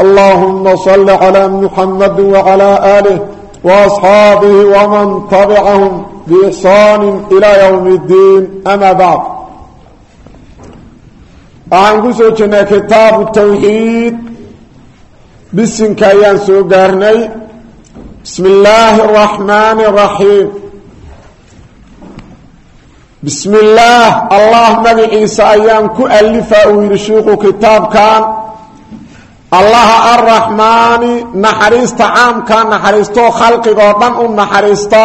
اللهم صل على محمد وعلى آله وأصحابه ومن تبعهم بإحسان إلى يوم الدين أما بعد waxaan ku soo jirnay kitaabu tawxiid bisinka ayaan soo gaarnay bismi illaahi araxmaani araxiim bismi illaah allah magaciisa ayaan ku alifa uu yidhi shiiku kitaabkan allaha arraxmaani naxariista caamka naxariistoo khalqigoo dhan u naxariista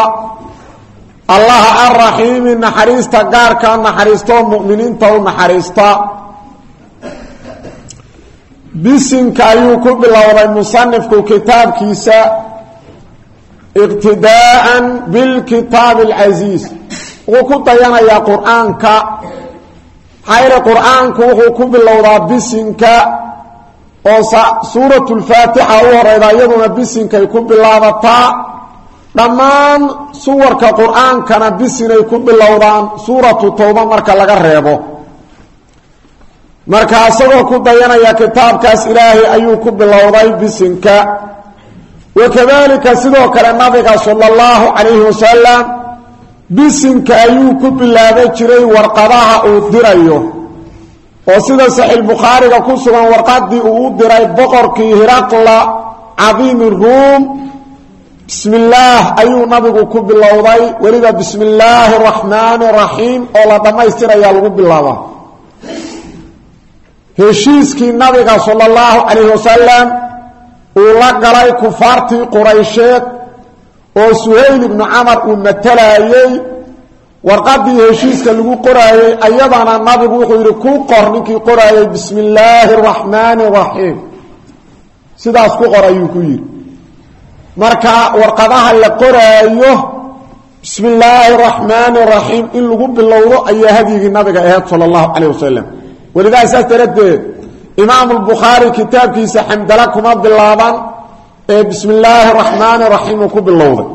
allaha arraxiimi naxariista gaarka naxariistoo mu'miniinta u naxariista bisinka ayuu ku bilowday musanifku kitaabkiisa iqtidaa'an bilkitaabi alcasiis wuxuu ku dayanayaa qur'aanka. Xayre qur'aanku wuxuu ku bilowdaa bisinka oo suuratu lfaatixa u horeyda iyaduna bisinkay ku bilaabataa dhammaan suwarka qur'aankana bisinay ku bilowdaan suuratu towba marka laga reebo. Marka isagoo ku dayanaya kitaabkaas ilaahay ayuu ku bilowday bisinka. Wakadalika sidoo kale nabiga sala allahu calayhi wasalam bisinka ayuu ku bilaaban jiray warqadaha uu dirayo oo sida saxiix bukhaariga ku sugan warqadii uu u diray boqorkii hiraqla cadiimi ruum bismi illaah ayuu nabigu ku bilowday weliba bismi illaahi araxmaani raxiim oo la dhammaystirayaa lagu bilaabaa heshiiskii nabiga sala allahu calayhi wasalam uu la galay kufaartii quraysheed oo suhayl ibnu camar uu matalayey warqadii heshiiska lagu qoraayey ayadana nabigu wuxuu yidhi ku qor ninkii qoraayey bismi illaahi araxmaani raxiim sidaas ku qor ayuu ku yidhi. Marka warqadaha la qoraayo bismi illaahi araxmaani raxiim in lagu bilowdo ayaa hadyigii nabiga aheyd sala allahu calayh wasalam welidaa saas daradeed imaamu lbukhaari kitaabkiisa xamdala kuma bilaaban ee bismi illaahi araxmaani raxiim ku bilowday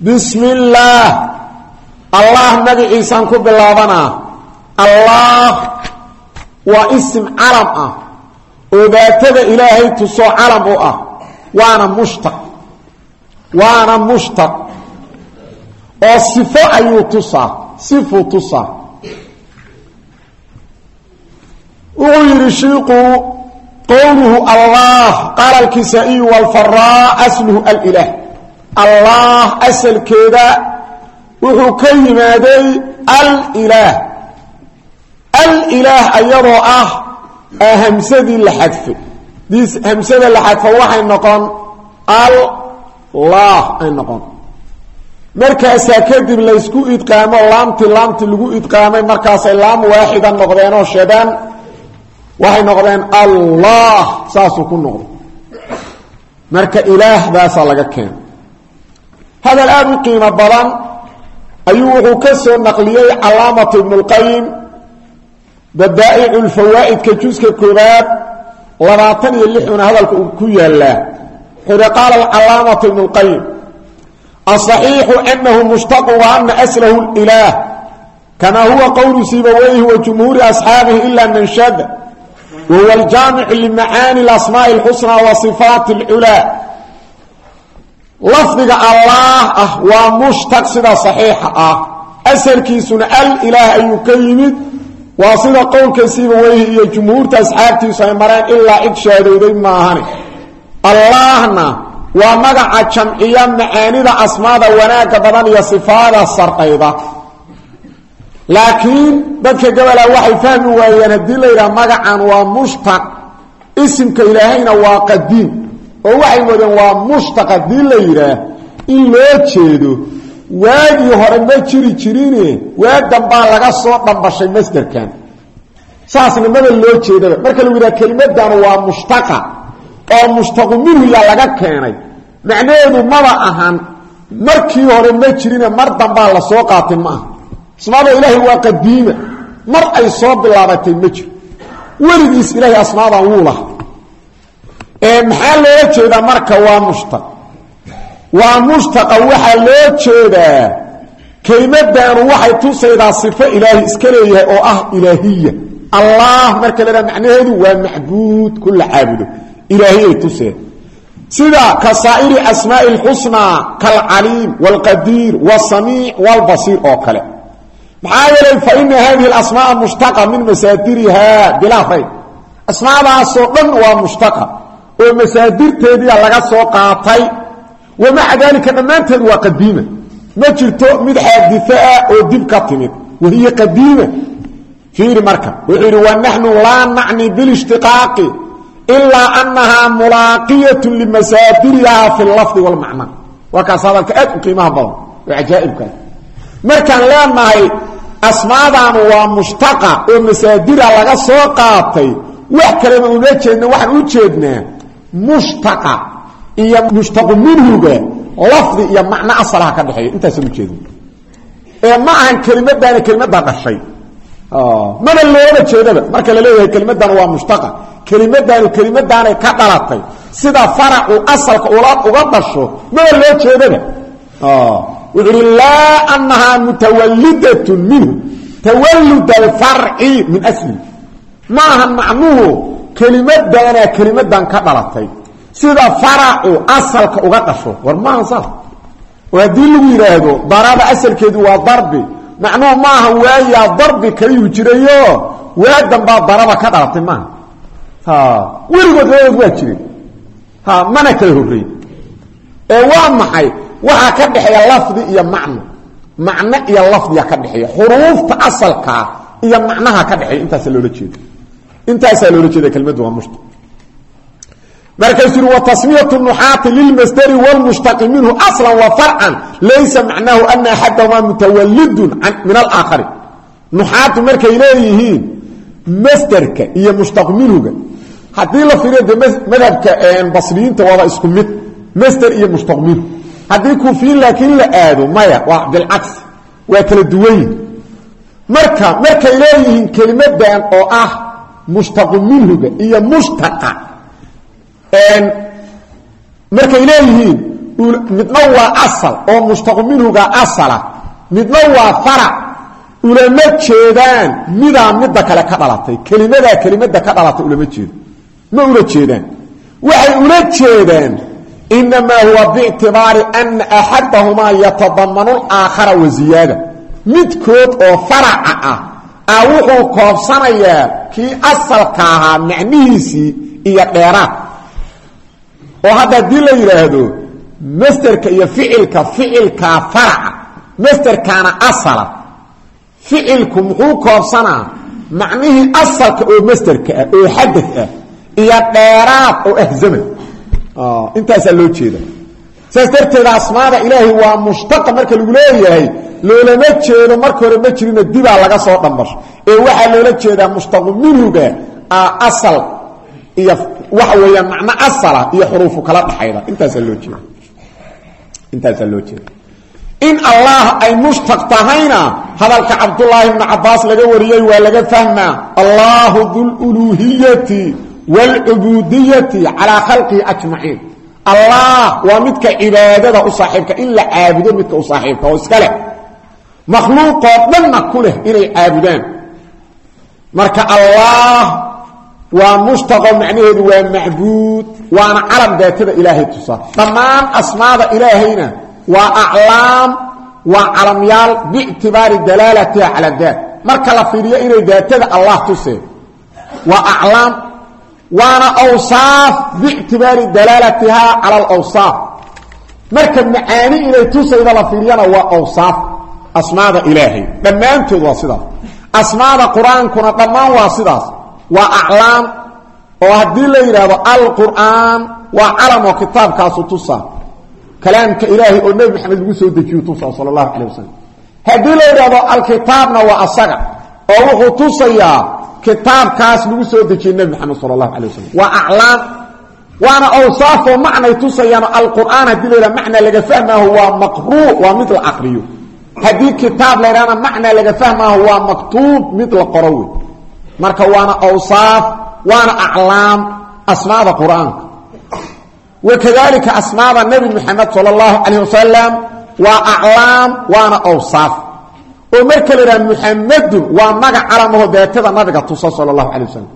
bismi illaah allah magaciisaan ku bilaabanaa allah waa isim calam ah. Oo daatada ilaahay tusoo calam u ah. Waana mushtaq. Waana mushtaq. Oo sifo ayuu tusaa. Sifuu tusaa. Wuxuu yidhi shiiku qowluhu allah qaala alkisaa-iyu walfaraa asluhu allah asalkeeda wuxuu ka yimaaday alilaah. Alilaah ayadoo ah hamsadii la xadfay. Hamsada la xadfo waxay noqon allah ay noqon. Markaasaa kadib laysku idqaamo laamti laamti lagu idqaamay markaasay laam waaxida noqdeenoo shadaan waxay noqdeen allah saasuu ku noqday. Marka ilaahbaasaa laga keena hadal aada u qiimo badan ayuu wuxuu ka soo naqliyey calaamatu ibnu lqayim badaa'icu lfawaa'idka juska koobaad labaatan iyo lixuna hadalka uu ku yaalaa hi qaala alcalaamatu ibnu lqayim asaxiixu anahu mushtaqu wa ana aslahu ilaah kamaa huwa qowlu sibaweyhi wa jumhuuri asxaabihi ila man shada wahuwa aljaamicu limacaani asmaa'i اlxusnaa wa sifaati اlculaa lafdiga allaah ah waa mushtaq sida saxiixa ah. Asalkiisuna al ilaah ayuu ka yimid. Waa sida qowlka sibaweyhi iyo jumhuurta asxaabtiisu ay mareen ilaa cid shaadowday maahane allaahna waa magaca jamciya macaanida asmaada wanaagga badan iyo sifaada sarqayda laakiin dadka gabola waxay fahmi waayeen haddii la yidhaha magacan waa mushtaq isimka ilaahayna waa qadiim oo waxay moodeen waa mushtaq haddii la yidhaah in loo jeedo waagii hore ma jiri jirine waa dambaa laga soo dhambashay masderkan. Saasna maba loo jeedaba. Marka lagu yidhaha kelimadan waa mushtaqa oo mushtaqu minhu yaa laga keenay. Macnaheedu maba ahan markii hore ma jirine mar dambaa la soo qaatay ma aha. Asmaada ilaahay waa qadiima. Mar ay soo bilaabatay ma jiro weligiis ilaahay asmaadan wuu laha maxaa loola jeedaa marka waa mushtaq waa mushtaqa waxaa loo jeedaa kelimadanu waxay tusaydaa sifo ilaahay iska leeyahay oo ah ilaahiya allah marka la dhaha macnaheedu waa macbuud ku la caabudo ilaahiyay tuseen sida ka saa'iri asmaa'i اlxusnaa kaalcaliim wاlqadiir wاsamiic wاlbasiir oo kale maxaa yeelay faina hadihi اasmaaa mushtaqa min masaadiriha bilaa rayb asmaadaasoo dhan waa mushtaqa oo masaadirteediia laga soo qaatay. Wamaca daalika dhammaanteed waa qadiima. Ma jirto mid xaadiaa oo dib ka timid. Wahiya qadiima. Fiiri marka wuxuu yidhi wanaxnu laa nacni bilishtiqaaqi ilaa anahaa mulaaqiyat limasaadiriha fi lafdi wاlmacna waa kaas hadalka aad u qiimaha badan oo cajaaibkaas markaan leenahay asmaadaanu waa mushtaqa oo masaadira laga soo mushtaqa iyo mushtaqu minhuga lafdi iyo macno asalaha ka dhexeeya. Intaasaan ujeedna ee ma ahan kelimadaani kelimadaa dhashay. Mana looga jeedaba. Marka la leeyahay kelimadan waa mushtaqa. Kelimadaanu kelimadaanay ka dhalatay. Sida faracu asalka uga dhasho mana loo jeedaba. Wuxuu uhi laa anahaa mutawalidat minhu. Tawalud alfarci min asli. Ma ahan macnuhu kelimadaana kelimadan ka dhalatay. Sida faracu asalka uga dhasho. War maaha saas oo haddii lagu yidhaahdo daraba asalkeedu waa darbi. Macnuhu maaha waayaa darbi kaliyuu jirayo. Waadanbaa daraba ka dhalatay maaha. Weligood labadood waa jireen mana kala horreey ee waa maxay? Waxaa ka dhexeeya lafdi iyo macno. Macno iyo lafdiya ka dhexeeya. Xuruufta asalkaa iyo macnaha ka dhexeeya. Intaasaa loola jeeda intaasaa loola jeeda kelmaddu waa mushta. Markaasuu yuri watasmiyat nuxaati lilmasdari wlmushtaqi minhu aslan wa farcan laysa macnaahu ana axadahumaa mutawalidun min alaakhari nuxaatu markay leeyihiin masderka iyo mushtaq minhuga haddii la fiiriyo de madhabka basriyiinta waaba isku mid masder iyo mushtaq minhu haddii kuufiyiin laakiin la aado maya waa bilcagsi waa kala duwanyihin marka markay leeyihiin kelimadan oo ah mushtaqu minhuga iyo mushtaqa markay leeyihiin midna waa asal oo mushtaqu minhuga asala midna waa farac ulama jeedaan midaa midda ka dhalatay kelimadaa kelimada ka dhalatay ulama jeedo ma ula jeedaan. Waxay ula jeedaan inamaa huwa bictibaari ana axadahumaa yatadamanu laakhara wa ziyaada. Midkood oo faraca ah a wuxuu koobsanayaa asalka ahaa macnihiisii iyo dheeraad. Oo hadda haddii la yidhaahdo masderka iyo ficilka ficilkaa faraca masderkaana asala. Ficilku muxuu koobsanaa? Macnihii asalka oo masderka ah oo xadad ah iyo dheeraad oo ah zaman intaasaa loo jeeda saas darteeda asmaada ilaahay waa mushtaqa marka lagu leeyahay. Loolama jeedo marka hore ma jirino dibaa laga soo dhambasho ee waxaa loola jeedaa mushtaqu minhuga asal iyo waxa weeyaan macno asala iyo xuruufu kala dhaxayda intaasaa loo jeeda intaasaa loo jeeda in allah ay mushtaq tahayna hadalka cabdulaahi bni cabaas laga wariyey waa laga fahmaa. Allahu dululuuhiyati wاlcubudiyati calaa khalqihi ajmaciin allah waa midka cibaadada u saaxiibka in la caabudo midka u saaxiibka oo iska leh. Makhluuqoo dhanna ku leh inay caabudaan. Marka allah waa mushtaqo macnaheedu waa macbuud waana calam daatada ilaahay tusa dhammaan asmaada ilaahayna waa aclaam waa calamyaal biictibaari dalaalatiha cala daat. Marka la fiiriyo inay daatada allah tuseen waa aclaam waana awsaaf biictibaari dalaalatiha cala alawsaaf marka macaani inay tusayda la fiiriyana waa awsaaf. Asmaada ilaahay. Dhammaantood waa sidaas. Asmaada qur'aankuna dhammaan waa sidaas. Waa aclaam oo haddii la yidhaahdo alqur'aan waa calam oo kitaabkaasu tusaa kalaamka ilaahay oo nebi maxamed lagu soo dejiyu tusaa sala allahu calay wasalam haddii la yidhaahdo alkitaabna waa asaga oo wuxuu tusayaa kitaabkaas lagu soo dejiyey nebi maxamed sala allahu calay wasalam waa aclaam waana awsaafoo macnay tusayaano alqur'aan haddii laydhaha macnaa laga fahmaaho waa maqruu waa mid la aqriyo. Haddii kitaab laydhahna macnaa laga fahmaaho waa maktuub mid la qoro wey marka waana awsaaf waana aclaam asmaada qur'aanka. Wakadalika asmaada nebi moxamed sala allahu calayh wasalam waa aclaam waana awsaaf oo marka la yidhaha muxamedun waa magac calamaho daatada nabiga tusa sala allahu calay wasalam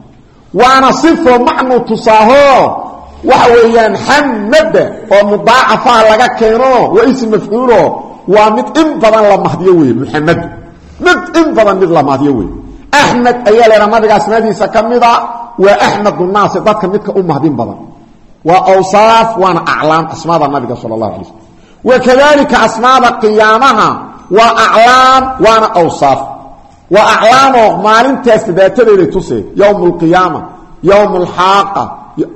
waana sifo macnuu tusaaho. Waxa weeyaan xamada oo mudaacafaha laga keeno waa ism mafcuulo. Waa mid in badan la mahdiyo wey muxamedu mid in badan mid la mahdiyo wey axmed ayaa la yidhaha nabiga asmaadiisa ka mida naasi dadka midka u mahdin badan. Waa awsaaf waana aclaam asmaada nabiga sala allahu alay slm wakadalika asmaada qiyaamaha waa aclaam waana awsaaf. Waa aclaamoo maalintaas daatadeeday tusee yowm alqiyaama yowm alxaaqa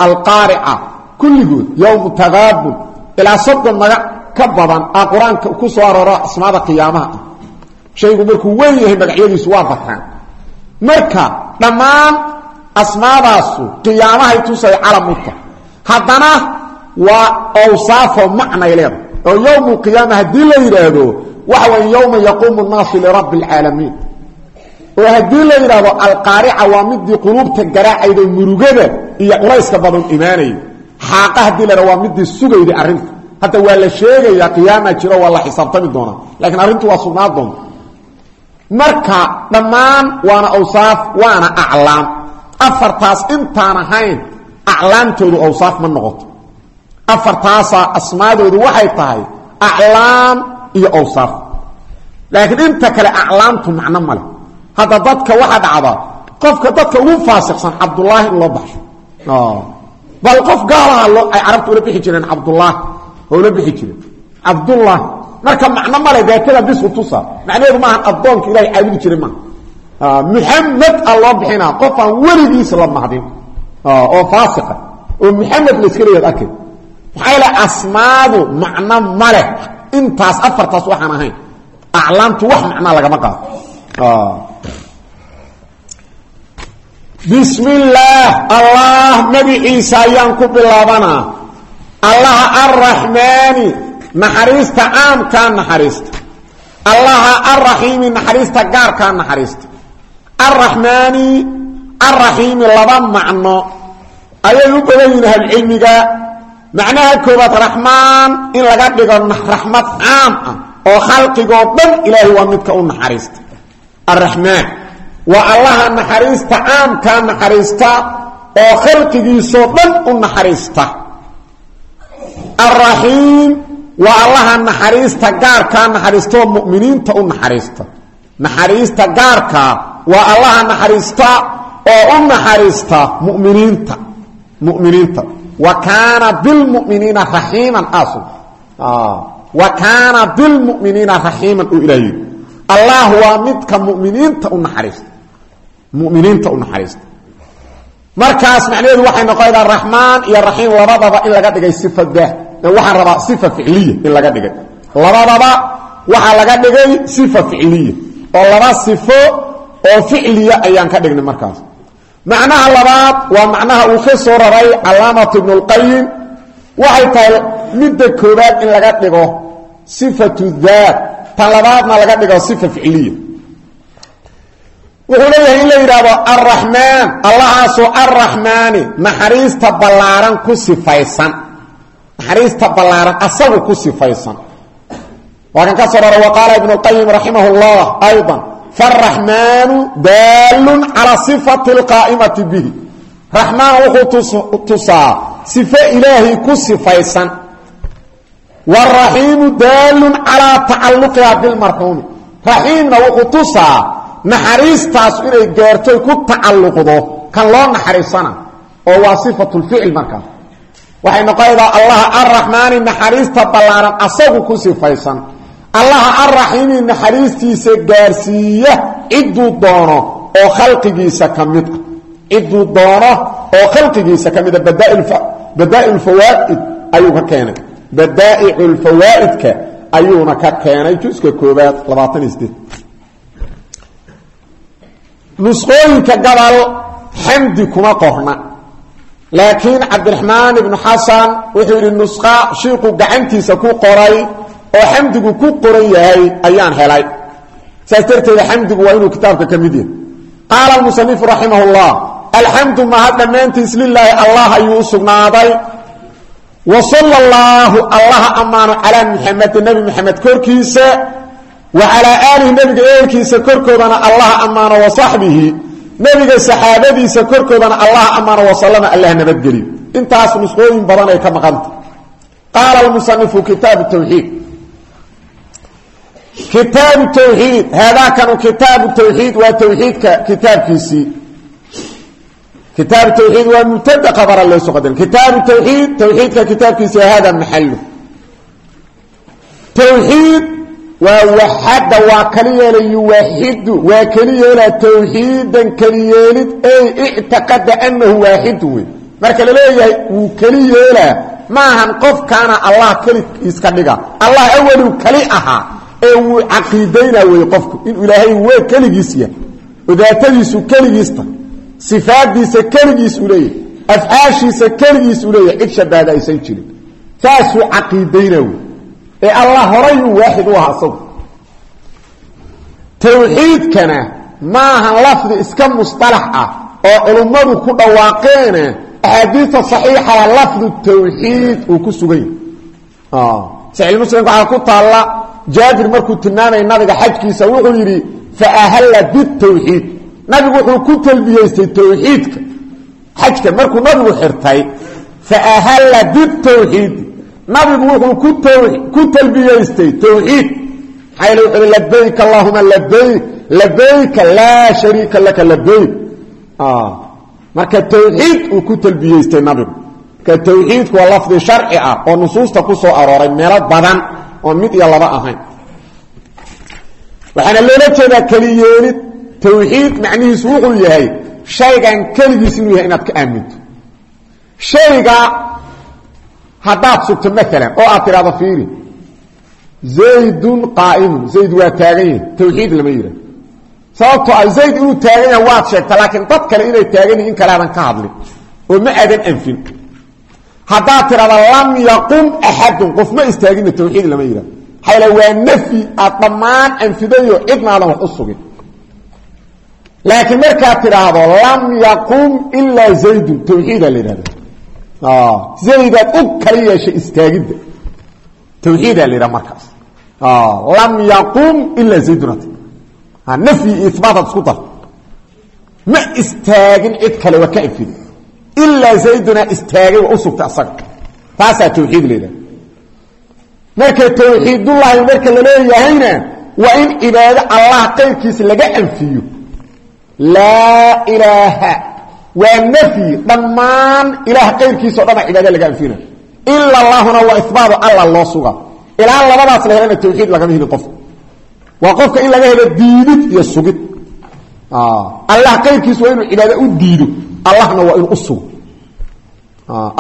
alqaarica kulligood yowmu taqaabun ilaa soddon magac ka badan aa qur'aanka ku soo aroora asmaada qiyaamaha. Ah shaygu markuu weyn yahay magacyadiisu waa bataan marka dhammaan asmaadaasu qiyaamahay tusay leeda oo yowm alqiyaama haddii la yidhaahdo waxa way yowma yaquumu nnaasu lirabbi alcaalamiin oo haddii la yidhaahdo alqaarica waa midii quluubta garaacayda murugada iyo culayska badan imaanaya xaaqa haddii la waa midii sugayda arrinta. Hadda waa la sheegayaa qiyaama jiro waa la xisaabtami doonaa. Laakiin arrintu waa sugnaa doonta marka dhammaan waana awsaaf waana aclaam afartaas intaan afartaasaa asmaadoodu waxay tahay aclaam iyo awsaaf. Laakiin inta kale aclaamtu macno male hadda dadka waxaa dhacda qofka dadka ugu faasiqsan cabdulaahi in loo baxsho. Bal qof gaalaha ay carabta ula bixi jireen cabdulaahi oo ula bixi jireen cabdullaahi. Marka macno male daatada bisu tusa. Macnaheedu maaha addoonka ilahay caabudi jiray maaha muxamed a loo bixinaa qof aan weligiis la mahdin. Oo faasiqa. Oo muxamed la maxaa asmaadu macno male intaas afartaas waxaan ahayn. Aclaamtu wax macnaa lagama qaado. Bismi illaah allah magiciisa ayaan ku bilaabanaa. Allaha arraxmaani naxariista caamkaa naxariista. Allaha arraxiimi naxariista gaarkaa naxariista. Arraxmaani arraxiimi laba macno. Ayay u badan yihiin ahlcilmiga macnaha koobaad raxmaan in laga dhigo raxmad caam ah oo khalqigoo dhan ilaahay waa midka u naxariista. Arraxmaan waa allaha naxariista caamkaa naxariista oo khalqigiisoo dhan u naxariista. Alraxiim waa allaha naxariista gaarkaa naxariista oo muminiinta u naxariista. Naxariista gaarkaa waa allaha naxariista oo u naxariista muminiinta. Muminiinta wa kaana bilmuminiina raxiiman asu. Wa kaana bilmuminiina raxiiman uu ilaah yidhi allah waa midka muminiinta u naxariista muminiinta u naxariista markaas macnaheedu waxay noqonaydaa raxmaan iyo raxiim labadaba in laga dhigay sifada waxaan rabaa sifa ficliya in laga dhigay. Labadaba waxaa laga dhigay sifa ficliya. Oo laba sifo oo ficliya ayaan ka dhignay macnaha labaad waa macnaha uu ka soo raray calaamatu ibnu اlqayim waxay tahay midda koobaad in laga dhigo sifatu daat tan labaadna laga dhigo sifa ficliya wuxuu leeyahay in la yidhaahdo arraxmaan allahaasoo arraxmaani naxariista ballaaran ku sifaysan naxariista ballaaran asagu ku sifaysan waa kan ka soo rara wa qaala ibnu اlqayim raximah اllah ayضa faaraxmaanu daalun calaa sifati اlqaa'imati bihi raxmaan wuxuu tusaa sifo ilaahay ku sifaysan waraxiimu daalun calaa tacalluqiha bilmarxuumi raxiimna wuxuu tusaa naxariistaas inay gaartoy ku tacalluqdo kan loo naxariisana oo waa sifatu lficil markaas waxay noqonaydaa asagu ku sifaysan allaha arraxiimi naxariistiisa gaarsiiya cidduu doono oo khalqigiisa ka mid ah. Cidduu doono oo khalqigiisa ka mida badaa'ic fawaa'id ayuu ka keenay. Badaa'icu lfawaa'idka ayuuna ka keenay. Juska koobaad labaatan iyo sideed nusqooyinka gabal xamdi kuma qorna. Laakiin cabdiraxmaan ibnu xasan wuxuu yidhi nusqa shiiqu gacantiisa ku qoray oo xamdigu ku qoran yahay ayaan helay. Saas xamdigu waa inuu kitaabka ka yahay. Qaala almusanifu raximah llah alxamdu mahad dhammaantiis allah ayuu u sugnaaday. Wa sala allaahu allaha ammaano calaa muxamedin nebi korkiisa wa calaa aalihi nebiga eelkiisa korkoodana allaha ammaano wa saxbihi. Nebiga saxaabadiisa korkoodana allaha ammaano wasalama allah nabadgeliyo. Intaas nusqooyin badan ay ka maqanta qaala almusanifu kitaabu tawxiid kitaabu tawxiid haadaakanu kitaabu tawxiid waa tawxiidka kitaabkiisii. Kitaabu tawxiid waa mubtada qabara leeso qadar kitaabu tawxiid tawxiidka kitaabkiisi hada maxalu tawxiid waa waxadda waa kali yeela yuwaxidu waa keli yeela tawxiidan keli yeelid ey ictiqada anahu waaxidu wey. Marka la leeyahay wuu keli yeelaa. Maahan qofkaana allah keligiis ka dhiga. Allah awalow kali ahaa ee wuu caqiidaynaa wey qofku. Inuu ilaahay waa keligiis yahay oo daatadiisu keligiista sifaadiisa keligiis uu leeyahay afcaashiisa keligiis uu leeyahay cid shabaada aysan jirin. Saasuu caqiidaynaa wey ee allah horayuu waaxid u ahaa isagu. Tawxiidkana maahan lafdi iska musطalax ah oo culummadu ku dhawaaqeene axaadiista صaxiixaa lafdu tawxiid uu ku sugan yahay. Saxiix muslimka waxaa ku jaabir markuu tilmaamaya nabiga xajkiisa wuxuu yidhi faahalla bitawxiid nabigu wuxuu ku talbiyeystay tawxiidka. Xajka markuu nabigu xirtay faahalla bitawxiidi nabigu wuxuu ku talbiyeystay tawxiid. Maxaa yele wuxu uhi labayk allahuma labayk labayka laa shariika laka labayk marka tawxiid uu ku talbiyeystay nabigu. Marka tawxiidku waa lafdi sharci ah oon mid iyo laba ahayn. Waxaana loola jeedaa keliyeelid tawxiid macnihiisu wuxuu yahay shaygan keligiis inuu yahay inaad ka aaminto. Shayga haddaad sugto maalan oo aad tidhahdo fiiri zaydun qaa'imun. Zayd waa taagan tawxiid lama yidhah sababtoo ah zayd inuu taagan yahay waad sheegta laakiin dad kale inay taagan yihiin in ka hadlin oo ma aadan anfin haddaad tidhahdo lam yaqum axadun. Qof ma istaagina tawxiid lama yidhah maxaa waa nafyi aad dhammaan anfidayo cidnaadan wax u sugin. Laakiin lam yaqum ilaa zaydun tawxiidaa la yidhahda zaydaad u kala yeeshay istaagidda. Tawxiidaa la yidhaha markaas. Lam yaqum ilaa zaydunat nafyi iyo ibaataad isku ma istaagin cid kale waa ka anfida ilaa zaydunaa istaagay waa u sugtay asaga taasaa tawxiid yidhaha marka tawxiidullaahi marka la leeyahayna waa in cibaado allah qayrkiisa laga anfiyo laa ilaaha waa nafyi dhammaan ilaah qayrkiisa o dhana cibaada laga anfina ila allahuna waa ibaatu alla loo suga ilaa labadaas la helana tawxiid lagama helin qofka waa qofka in laga helo diidid iyo sugid u diido allahna waa inu usugo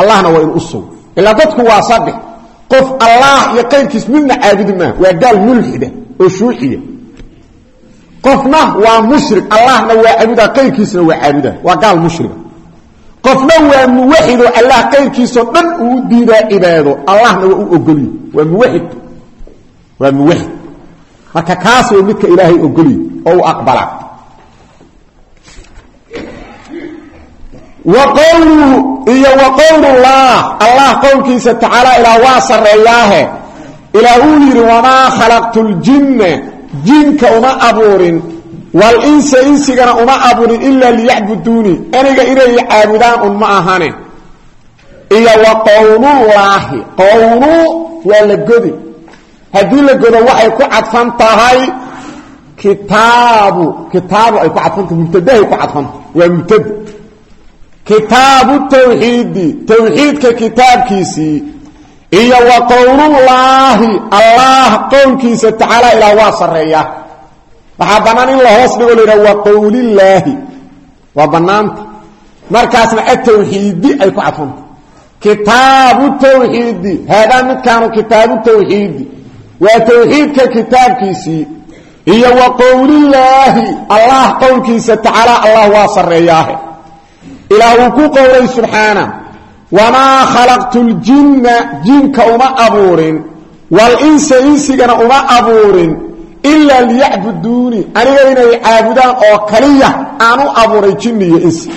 allahna waa inu usugo ilaa dadku waa saddex qof allah iyo qayrkiis midna caabudi maaha waa gaal mulxida oo shuuxiya qofna waa mushrik. Allahna waa caabuda qayrkiisna waa caabuda. Waa gaal mushriga qofna waa muwaxido allah qayrkiisao dhan uu diidaa u muwaxid muwaxid oo u wa qowluhu iyo wa qowlullah allah qowlkiisa tacaala ilaa waa sarreeyaahe. Ilaa uu yidhi wamaa khalaqtu ljinna jinka uma abuurin walinsa insigana uma abuurin ilaa liyacbuduunii aniga inay caabudaan un ma ahane. Iyo wa qowlullaahi qowlu waa la godi. Haddii la godo waxay ku cadfan tahay kitaabu kitaabu ay kitaabu tawxiidi tawxiidka kitaabkiisii iyo wa qowlullaahi allah qowlkiisa tacaala ilaa waa sarreeya. Waxaa bannaan in la hoos dhigo la yidhaha waa qowlillaahi waa bannaanta. Markaasna atawxiidi ay ku cadfanta kitaabu tawxiidi. Haadaa midkaanu kitaabu tawxiidi. Waa tawxiidka kitaabkiisii iyo wa qowlillaahi allah qowlkiisa tacaala allah waa sarreeyaahe ilaah uu ku qowlay subxaana wamaa khalaqtu ljinna jinka uma abuurin walinsa insigana uma abuurin ilaa liyacbuduuni aniga inay caabudaan oo kaliya aan u abuuray jinni iyo insi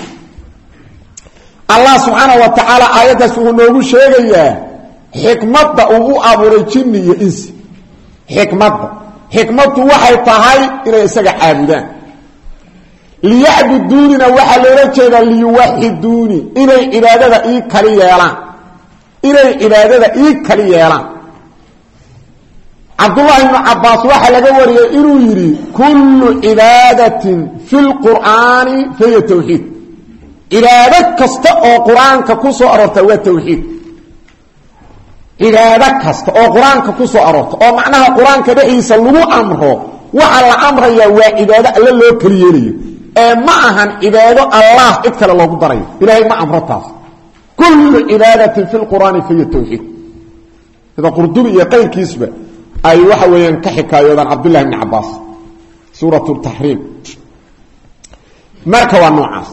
allah subxaana wa tacaala aayaddaas wuxuu noogu sheegayaa xikmadda uu u abuuray jinni iyo insi xikmadda. Xikmaddu waxay tahay inay isaga caabudaan liyacbuduunina waxaa loola jeedaa liyuwaxiduuni inay cibaadada ii kali yeelaan. Inay cibaadada ii kali yeelaan. Cabdullaahi ibnu cabaas waxaa laga wariyey inuu yidhi kullu cibaadatin fi lqur'aani fahiya tawxiid. Cibaado kasta oo qur'aanka ku soo aroorta waa tawxiid. Cibaado kasta oo qur'aanka ku soo aroorta oo macnaha qur'aanka dhexdiisa lagu amro waxaa la amrayaa waa cibaado alle loo keli yeelayo ee ma ahan cibaado allah cid kale loogu darayo ilaahay ma amro taas. Kullu cibaadatin fi lqur'aani fahiya tawxiid. Sida qurdubi iyo qayrkiisba ay waxa weeyaan ka xikaayoodaan cabdullahi bni cabaas suurat taxriim marka waa noocaas.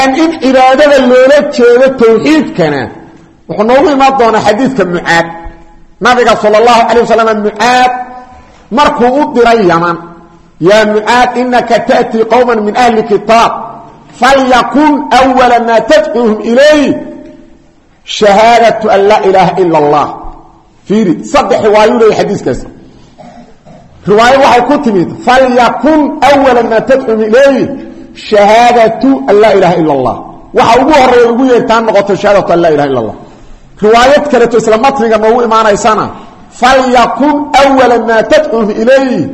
In cibaadada loola jeedo tawxiidkana wuxuu noogu imaan doonaa xadiidka mucaad nabiga sal اllahu alay wasalam markuu u diray yaman yaa mucaad inaka taأtii qowma min ahli kitaab falyakun أwala maa tadcuuhum ilayh shahaadaةu an laa ilaaha ila اllah fiiri saddex riwaayu leeya xadiiskaas riwaayo waxay ku timid falyakun أwala maa tadcuuhum ilayh shahaadatu an laa ilaha ila اllah waxa ugu horeeya ugu yeertaan noqoto shahaadatu an laa ilaha illa اllah riwaayad kaleeto isla matniga noogu imaanaysana falyakun أwala maa tadcuuhum ilayh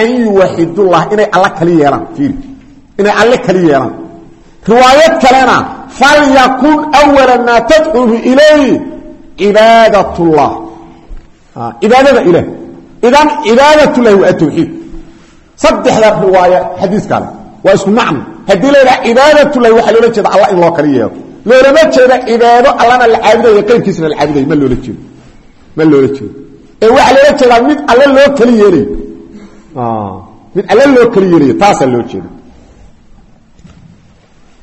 an yuwaxidullah inay alla kali yeelaan inay alle kali yeelaan riwaayad kalena falyakun أwala maa tadcuuhu ilayh cibaadat اllah cibaadada ilah idan cibaadat llahi waa tawxiid saddexda riwaaya xadiiskale waa isku macno haddii la yidhaha cibaadatullahi waxaa loola jeeda alla in loo kali yeelo loolama jeeda cibaado allana la caabudayo qayrkiisna la caabudayo ma loola jeedo ma loola jeedo ee waxaa loola jeedaa mid alle loo kali yeelayo mid alle loo kali yeelayo taasaa loo jeeda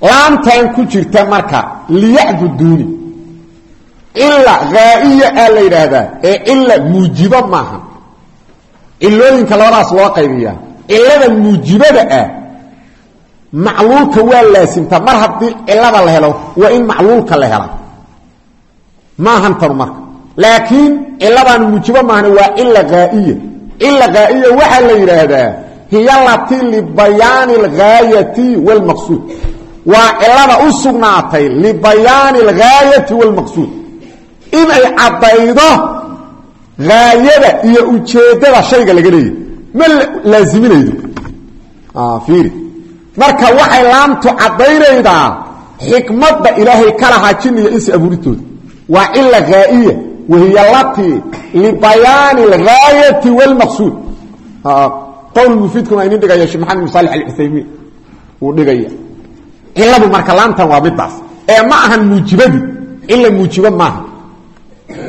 laantan ku jirta marka liyacbuduuni. Cila haa'iya aa la yidhaahdaa ee cila muujibo maaha. Cilooyinka labadaas loo qaybiyaa. Cilada muujibada ah macluulka waa laasimtaa mar haddii cilada la helo waa in macluulka la hela. Maahan tanu marka. Laakiin ciladaan muujibo maahan waa cila haa'iya cila haa'iya waxaa la yidhaahdaa hiya lati libayaani alghaayati wاlmaqsuud waa cilada u sugnaatay libayaani alghaayati wاlmaqsuud inay caddaydo haayada iyo ujeeddada shayga laga leeyahy ma laaziminaydo fiiri marka waxay laamtu caddaynaydaa xikmadda ilaahay ka lahaa jin iyo insi abuuritooda waa cila haa'iya wahiya latii libayaani alghaayati wاlmaqsuud qowl mufiidkuna inin dhigaya shee maxamed bin salix alcuthaymiin uu dhigaya ciladu marka laamtan waa midaas ee ma ahan muujibadii cila muujibo maaha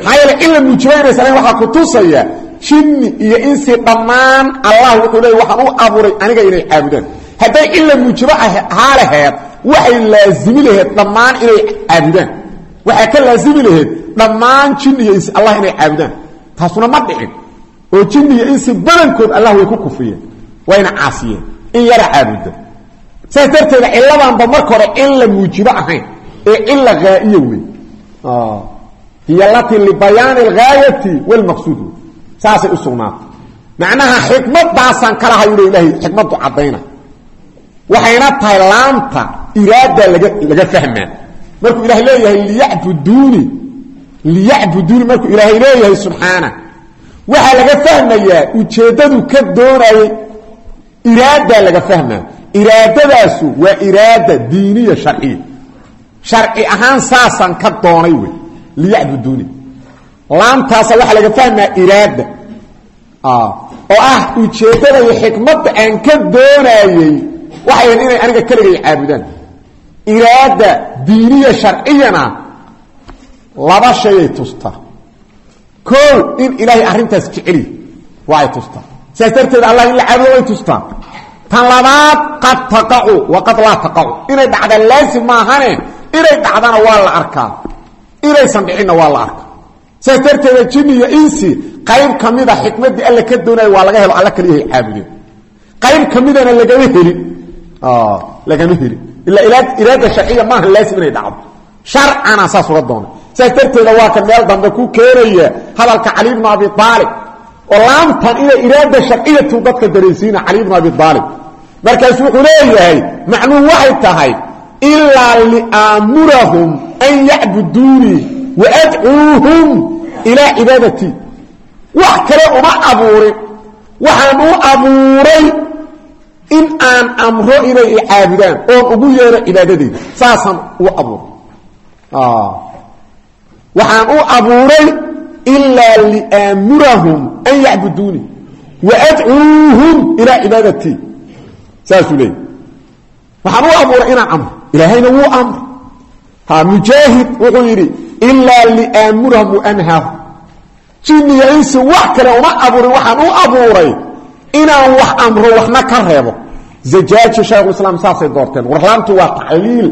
maxaa yeele cila muujibo inaysan waxaa ku tusaya jinni iyo insi dhammaan allah wuxuu leey waxaan u abuuray aniga inay caabudaan. Hadday cila muujibo ahaa laheed waxay laazimi laheed dhammaan inay caabudaan waxaa ka laazimi laheed dhammaan jinni iyo insi allah inay caabudaan. Taasuna ma dhicin. Oo jinni iyo badankood allah way ku kufriyeen. Wayna caasiyeen. In yara caabuda saas darteeda ciladanba marka hore cila muujibo ahayn ee cila haa'iya wey hiy lati libayaani algaayati wlmaqsuud saasay u sugnaatay. Macnaha xikmadaasaan kala hayu ilahay xikmadu caddayna. Waxayna tahay laamta iraada laga laga fahmaa markuu ilahay leeyahay liyacbuduuni. Liyacbuduuni markuu ilaahay leeyahay subxaana waxaa laga fahmayaa ujeeddadu ka doonayay iraadaa laga fahmaa. Iraadadaasu waa iraada diiniya sharciya sharci. Ahaan saasaan ka doonay wey. Liyacbuduuni. Laamtaasa waxaa laga fahmaa iraada oo ah ujeeddada iyo xikmadda aan ka doonaayey waxay ahayd inay aniga keligay caabudaan iraada diiniya sharciyana laba shayay tustaa koo in ilaahay arrintaas jeceliy waa ay tustaa saas darteed allah in la caabudo way tustaa tan labaad qad taqacu wa qad laa taqacu inay dhacda laasim maahane inay dhacdana waa la arkaa. Inaysan dhicinna waa la arkaa. Saas darteeda jini iyo insi qayb ka mida xikmaddii alla ka doonaya waa laga helo alla kaliyahay caabudeen. Qayb ka midana lagama helin. Lagama helin iraada sharciya maaha laasim inay dhacdo. Sharcana saas uga doonay. Saas darteeda waa ka meel dambe ku keenaya hadalka cali bnu abi aalib oo laamtan inay iraada sharciyatu dadka dareensiina cali bnu abi aalib markaasu wuxuu leeyahay macnuhu waxay tahay ilaa liaamurahum an yacbuduunii waadcuuhum ilaa cibaadatii wax kale uma abuurin. Waxaan u abuuray in aan amro inay i caabudaan oon ugu yeero cibaadadeyda saasaan u abuuray. Waxaan u abuuray ilaa liaamurahum an yacbuduunii waadcuuhum ilaa cibaadatii saasuu leeyay waxaan u abuuray inaan amro. Ilaahayna wuu amro ha mujaahid wuxuu yidhi ilaa liaamurahum waanhaahum jiniya insi wax kale uma abuurin waxaan u abuuray inaan wax amro waxna ka reebo. Zajaaji shaykhulislaam saasay doorteen. Warlaamtu waa tacliil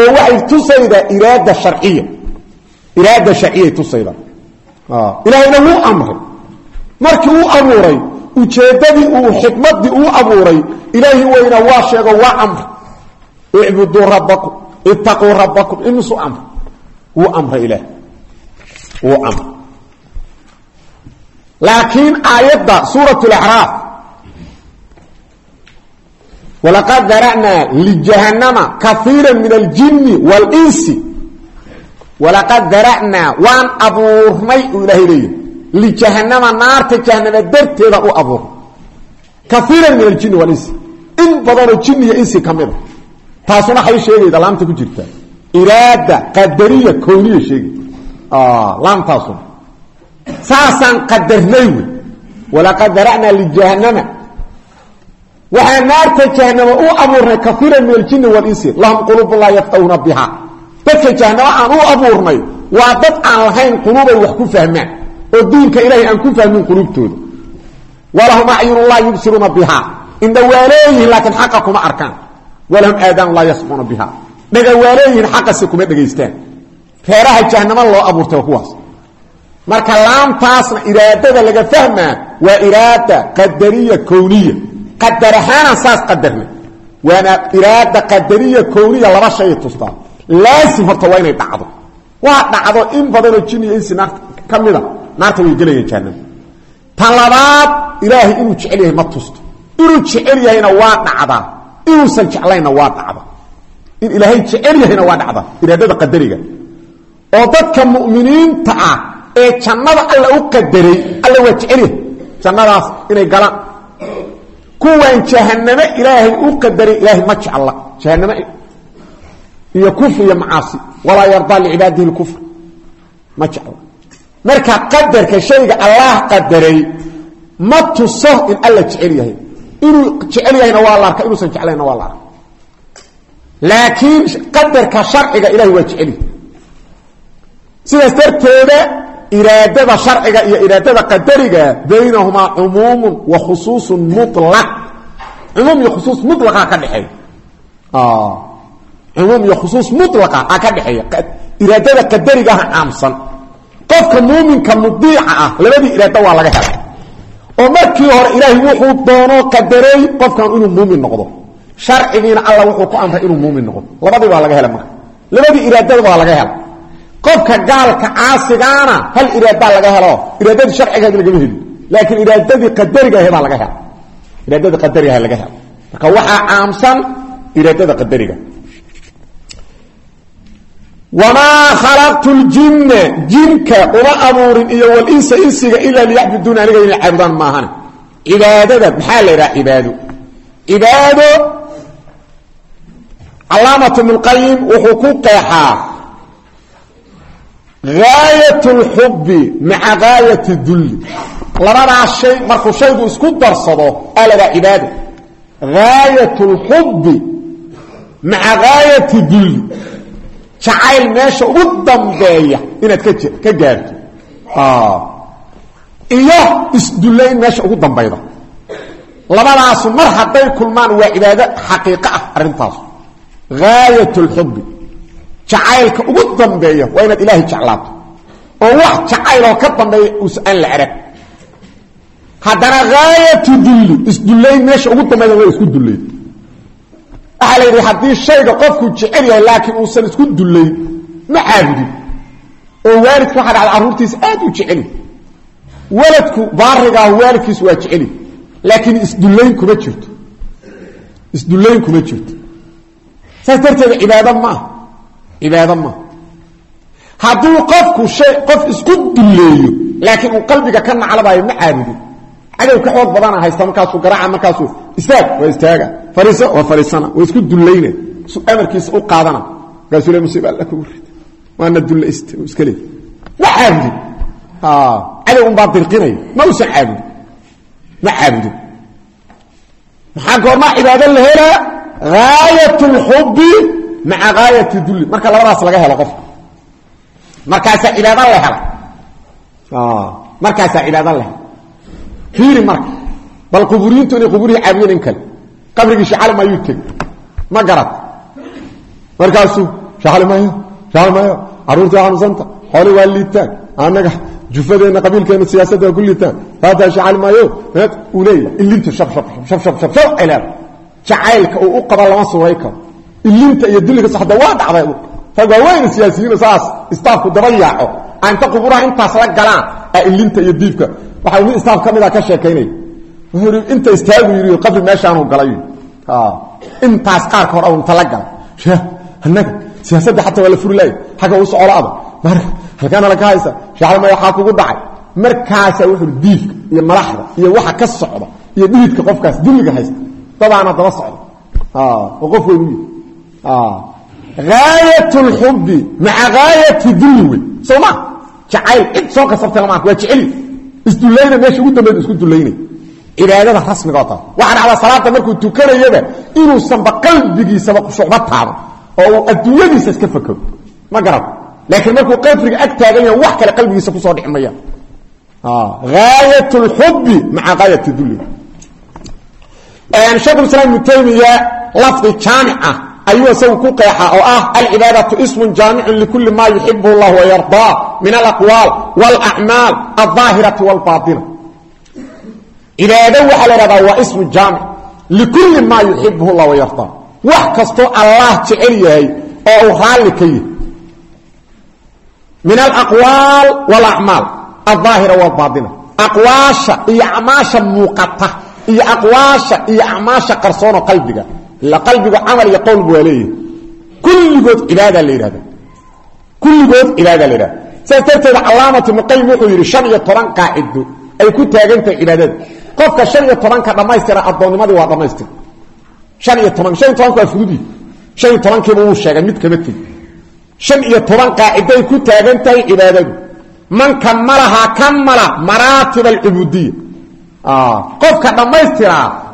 oo waxay tusaydaa iraada sharciya. Iraada sharciyay tusaydaa ilaahayna wuu amray. Markii uu abuuray ujeeddadii uu xikmaddii uu abuuray ilaahi weyna waa sheego waa amr icbuduu rabbakum itaquu rabbakum imisu amr wuu amray ilaah. Wuu amr laakiin aayadda suurat اlacraaf walaqad dara'naa lijahanama kaiira min aljini wاlinsi walaqad dara'naa waan abuurnay uu ilaahay leeyahy lijahanama naarta jahanama darteeda u abuurnay kaiira min aljini walinsi in badanoo jini iyo insi ka mida taasuna waxay sheegayda laamta ku jirta iraada qadariya kowniya sheegay laamtaasuna saasaan qadarnay wey walaqad lijahanama waxaa naarta jahanama u abuurnay kaiira min aljini walinsi lahum quluubun laa yafqahuuna biha. Dadka jahanama aan u abuurnay waa dad aan lahayn quluubay wax ku fahmaan oo diinka ilahay aan ku fahmin quluubtooda. Walahum acyunun laa yubsiruuna biha. Indha waa leeyihiin laakiin xaqa kuma arkaan. Walahum aadaanu laa yasquuna biha. Dhaga waa leeyihiin xaqase kuma dhegaystaan. Reeraha jahanama loo abuurtay waa kuwaas. Marka laamtaasna iraadada laga qadar ahaanaan saas qadarnay. Waana iraada qadariya kowniya laba shay tustaa. Laasim horta waa inay dhacdo. Waa dhacdo in badanoo jiniya insi naarta ka mida naarta way gelayaan jahanama tan labaad ilaahay inuu jecel yahay ma tusto. Inuu jecel yahayna waa dhacdaa. Inuusan jeclayna waa dhacda in ilaahay jecel yahayna waa dhacda iraadada qadariga. Oo dadka mu'miniinta ah ee jannada kuwan jahaname ilaahay u qadaray ilaahay ma jecla. Jahaname iyo kufr iyo macaasi. Walaa yardaa licibaadihi lkufr. Ma jecla. Marka qadarka shayga allah qadaray ma tuso in alla jecel yahay. Inuu jecel yahayna waa la arka inuusan jeclayna waa la arka. Laakiin qadarka sharciga ilahay waa jecel yahay. Sidaas darteeda iraadada sharciga iyo iraadada qadariga baynahumaa cumuumu wa khusuusu mulaq cumuum iyo khusuus mulaqa ka dhexeeya cumuum iyo khusuus mulaqa a ka dhexeeya iraadada qadarigaha caamsan. Qofka muuminka mudiica ah labadii iraado waa laga helay. Oo markii hore ilaahay wuxuu doono qadaray qofkan inuu muumin noqdo. Sharcigiina alla wuxuu ku amray inuu muumin noqdo. Labadii baa laga hela marka. Labadii iraadada waa laga hela qofka gaalka caasigaana hal iraadaa laga helo. Iraadadii sharcigaad lagama heli laakiin iraadadii qadarigaahbaa laga hela. Iraadadii qadarigaah laga helo marka waxaa caamsan iraadada qadariga. Wamaa khalaqtu ljinna jinka uma abuurin iyo walinsa insiga ilaa liyacbuduuna aniga inay caabudaan maahane. Cibaadada maxaa la yidhaha cibaado? Cibaado calaamat ibnulqayim wuxuu ku qeexaa gaayat lxubbi maca gaayat dulli labadaas shay markuu shaygu isku darsado aa lahaa cibaado. Gaayat lxubbi maca gaayati dulli jacayl meesha ugu dambeeya inaad ka gaarto. Iyo isdullayn meesha ugu dambayda. Labadaasu mar hadday kulmaan waa cibaado xaqiiqo ah arrintaasu gaayat lxubbi jacaylka ugu dambeeya waa inaad ilaahay jeclaato. Oo wax jacayloo ka dambeeya us aan la arag. Haddana gaayatu dulli isdullayn meesha ugu dambeeya waa isku dullayn. Waxaa la yidhi haddii shayga qofku jecel yahay laakiin uusan isku dullayn ma caabudin. Oo waalidka waxaa dhacda carruurtiisa aad u jeceli. Waladku baarigaah waalidkiisu waa jeceli. Laakiin isdullayn kuma jirto. Isdullayn kuma jirto. Saas darteeda cibaado maaha cibaado maaha hadduu qofku shay qof isku dulleeyo laakiin uu qalbiga ka naclabaayo ma caabudin cadow ka xoog badana haysta markaasuu garaaca markaasuu istaag waa istaaga. Fariiso waa fariisana waa isku dullayna su amarkiisa u qaadana. Markaasuu le musiiba alla kugu rid waana dullaysta iska leey ma caabudin cadow unbaa dirqinaya ma usan caabudin ma caabudin maxaa goormaa cibaado la helaa? Gaayat lxubbi maca gaayati dulli. Marka labadaas laga helo qofka markaasaa cibaado la hela markaasaa cibaado la hela fiiri marka. Bal quburiyiintu inay qubuurihii caabudeen in kale. Qabrigii shacali mayuu tegi. Ma garat markaasuu shacali mayo shacali mayo carruurtii xanuunsanta xooli waa liitaan. Annaga jufadeenna qabiilkeenna siyaasadda ku liitaan. Taataa shacali maayo uu leeyahy ilintu shab shab shab shab shab shab ay leedahay jacaylka uu u qaba lama suuray karo ilinta iyo dulliga saxda waa dhacday rag waaweyna siyaasiyiino saas istaafku daba yaaco. Inta quburaha intaas la galaan a ilinta iyo diibka waxa mid istaaf ka mida ka sheekaynaya wuxuu inta istaagu yidhi qabri meeshaanu galay. Intaas inta la gala annaga siyaasadda xataa waa la furi laaya xagga u socolaada marka halkaana laka haysa shaclamaya waxaa kugu dhacay? Markaasaa wuxuu diifka iyo madaxda iyo waxa ka socda iyo dhididka qofkaas dulliga haysta dabaana daba socda. Oo qof gaayat lxubbi maca gaayati dulli wey soo ma jacayl cid soo kasabtay lama waa jeceli isdullayna meesha ugu dambeyd isku dullaynay cibaadada rasmiga taas waxaa dhacdaa salaada markuu tukanayaba inuusanba qalbigiisaba khushuucba taaban oo uu adduunyadiisa iska fakero ma garan laakiin markuu qabriga ag taagan yaha wax kale qalbigiisa ku soo dhici maya gaayat lxubbi maca gaayati dulli shekhulislaam ibnu taymiya lafdi jaamic ah ayuu isagu ku qeexa oo ah alcibaadatu ismun jaamicun likulli maa yuxibuhu llah wayardaa min alaqwaal walacmaal aldaahirati walbaaina cibaado waxaa la hahdaa waa ismu jaamic likulli maa yuxibuhu llah wayardaa wax kastoo allah jecel yahay oo uu raalli ka yahy min alaqwaal walacmaal aldaahira walbaaina aqwaasha iyo acmaasha muuqata iyo aqwaasha iyo acmaasha qarsoonoo qalbiga qalbigu camal iyo qowlba waa leeyahay. Kulligood cibaada la yidhahda kulligood cibaada la yidhahda saas darteeda calaamatu ibnuqayim wuxuu yidhi shan iyo toban qaacido ay ku taagan tahay cibaadada qofka shan iyo tobanka dhammaystira addoonnimadii waa dhammaystir shan iyo toban shan iyo tobanka waa fududi shan iyo tobankiiba wuu sheegay mid kama tegi. Shan iyo toban qaacido ay ku taagan tahay cibaadadu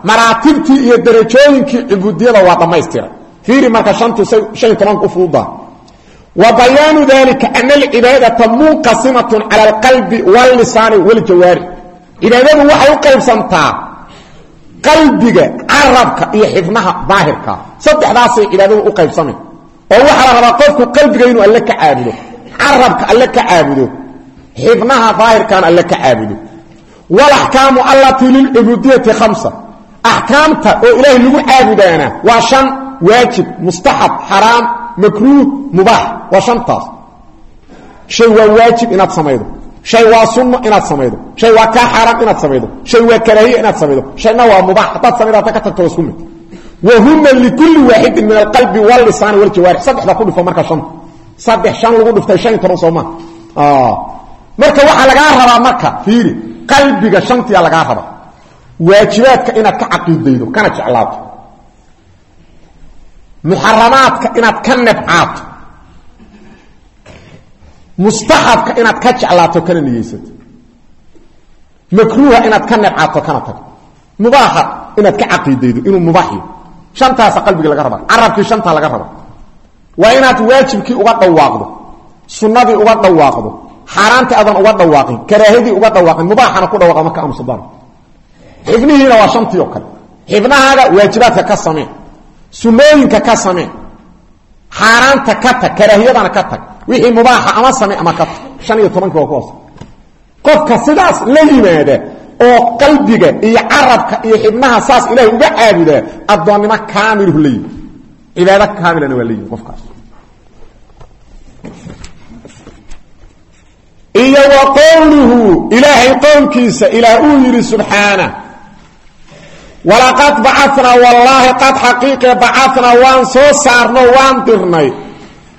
maraatibtii iyo darajooyinkii cubuudiyada waa dhammaystira. Fiiri marka shantu shan iyo tobanka u fududaa wa bayaanu dalika ana alcibaadata munqasimatun cala alqalbi wاllisaani wاljawaari cibaadadu waxay u qaybsantaa qalbiga carabka iyo xibnaha daahirka saddexdaasay cibaadadu u qaybsamay oo waxaa la rabaa qofku qalbiga inuu alle ka caabudo carabka alle ka caabudo xibnaha daahirkaana alle ka caabudo. Walaxkaamu allatii lilcubuudiyati khamsa axkaamta oo ilaahay lagu caabudaana waa shan waajib mustaxab xaraam makruuh mubaax waa shantaas shay waa waajib inaad samaydo shay waa sunno inaad samaydo shay waa kaa xaaraam inaad samaydo shay waa karaahiye inaad samaydo shayna waa mubaax haddaad samaydo hadda ka tagto waa isku mid wa huna likulli waaxidin min alqalbi wاllisaani wاljawaarix saddexda ku dhifo marka shanta saddex shan lagu dhiftay shan iyo toban soo maa marka waxaa lagaa rabaa marka fiiri qalbiga shantiya lagaa raba waajibaadka inaad ka caqiidaydo kana jeclaato. Muxaramaadka inaad ka nebcaato mustaxabka inaad ka jeclaato kana niyeysato. Makruuha inaad ka nebcaato kana tagto mubaaxa inaad ka caqiidaydo inuu mubaaxyo shantaasa qalbiga laga raba carabkii shantaa laga raba. Waa inaad waajibkii uga dhawaaqdo sunnadii uga dhawaaqdo xaaraantii adan uga dhawaaqin karaahadii uga dhawaaqin mubaaxana ku dhawaqa marka amsudaan xibnihiina waa shantii oo kale. Xibnahaaga waajibaadka ka samee. Sunooyinka ka samee. Xaaraanta ka tag. Karaahiyadana ka tag. Wixii mubaaxa ama samee ama ka tag. Shan iyo tobankii waa kuhoos qofka sidaas la yimaada oo qalbiga iyo carabka iyo xibnaha saas ilahay uga caabudaa addoonnimo kaamiluhu la yimi cibaado kaamilana waa la yimi qofkaas. Iyo wa qowluhu ilaahay qowlkiisa ilaah uu yidhi subxaana walaqad bacanaa wallaahi qad xaqiiqe bacanaa waan soo saarno waan dirnay.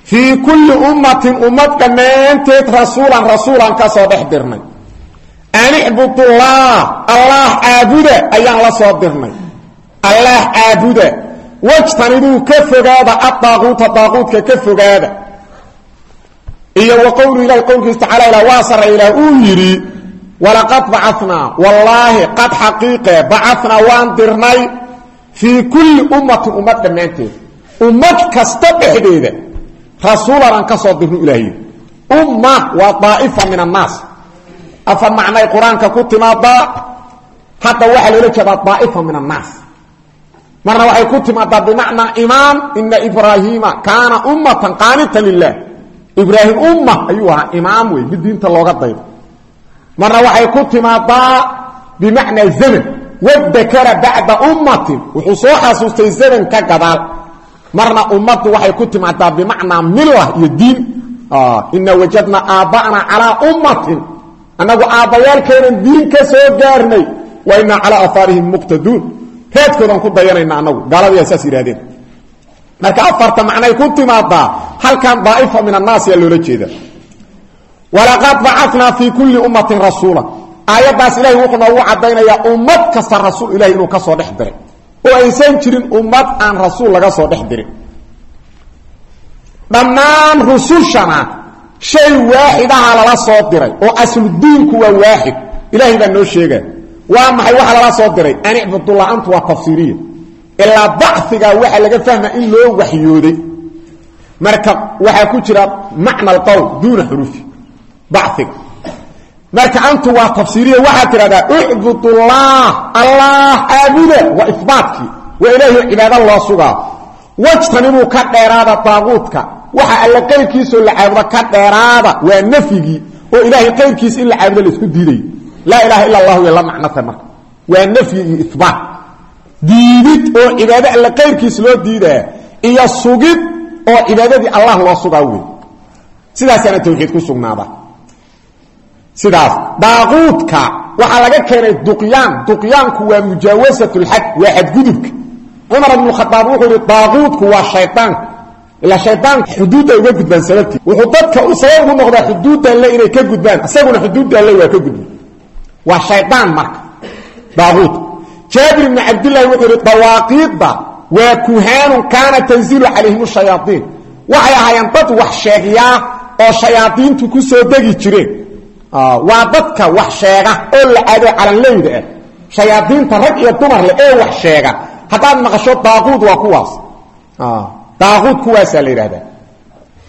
Fii kulli ummatin ummad dhammaanteed rasuulan rasuulan ka soo dhex dirnay. An icbudullah allah caabuda ayaan la soo dirnay. Allah caabuda wajtaniduu ka fogaada adaaquuta daaquudka ka fogaada. Iyo wa qowlu ilahi qowlkiisa tacaala ila waa yidhi walaqad bacanaa wallaahi qad xaqiiqe bacanaa waan dirnay fii kulli ummatin ummad dhammaanteed. Ummad kasta dhexdeeda rasuulan aan ka soo dirno ilaahy umma waa daa'ifa min annaas afar macnay qur'aanka ku timaadaa? Hadda waxaa loola jeedaa daa'ifa min annaas marna waxay ku timaadaa bimacnaa imaam ina ibraahiima kaana ummatan qaanitan lilah ibraahim umma ayuu ahaa imaam wey mid diinta looga daydo marna waxay ku timaadaa bimacnaa zaman. Wadakara bacda ummatin. Wuxuu soo xasuustay zaman ka gadaal. Marna ummaddu waxay ku timaadaa bimacnaa milla iyo diin. Ina wajadna aabba'na calaa ummatin. Annagu aabbayaalkeenan diin ka soo gaarnay. Wa inaa calaa afaarihim muqtaduun. Raadkoodaan ku dayanayna annagu. Gaaladayaa saas yidhahdeen marka afarta macnay ku timaadaa. Halkan daa'ifa min annaas yaa loola jeeda walaqad bacanaa fii kulli ummatin rasuula. Aayaddaas ilahay wuxuu noogu caddaynayaa ummad kasta rasuul ilahay inuu ka soo dhex diray. Oo aysan jirin ummad aan rasuul laga soo dhex dirin. Dhammaan rusushana shay waaxidaha lala soo diray oo asludiinku waa waaxid ilaahay baa noo sheega waa maxay waxa lala soo diray? An icbudullah antu waa tafsiiriya ilaa baciga waxaa laga fahma in loo waxyooday. Marka waxaa ku jira macna alqowl duuna xuruufi baciga marka antu waa tafsiiriya waxaad tidhahdaa icbudullah allah aabuda waa ibaatkii waa ilaahay cibaado loo sugaa. Wajtanibuu ka dheeraada daaquudka waxa alla qayrkiisoo la caabudo ka dheeraada waa nafyigii oo ilaahay qayrkiisa in la caabudo la isku diiday laa ilaha ila allahu la macnata marka waa nafyi iyo ibaat diidid oo cibaado alla qayrkiis loo diidaa iyo sugid oo cibaadadii allah loo sugaa wey sidaasaana tawxiid ku sugnaada sidaas. Daaquudka waxaa laga keenay duqyaan. Duqyaanku waa mujaawasat lxad waa xadgudubka. Cumar bnu khadaab wuxuu yihi daaquudku waa shaydaanka ilaa shaydaanka xuduudda uga gudbaan sababtii. Wuxuu dadka sabab ugu noqdaa xuduudda alle inay ka gudbaan. Isaguna xuduudda alle waa ka gudban waa shaydaan marka. Daaquudka jaabir ibni cabdillahi wuxuu yihi dawaaqiidda waa kuhaanun kaana tanzilu calayhim shayaaiin waxay ahaayeen dad wax sheegyaa oo shayaadiintu ku soo degi jireen waa dadka wax sheega oo la caado calanleyda ah. Shayaadiinta rag iyo dumar leh ee wax sheega. Haddaad maqasho daaquud waa kuwaas. Daaquud kuwaasaa la yidhahdaa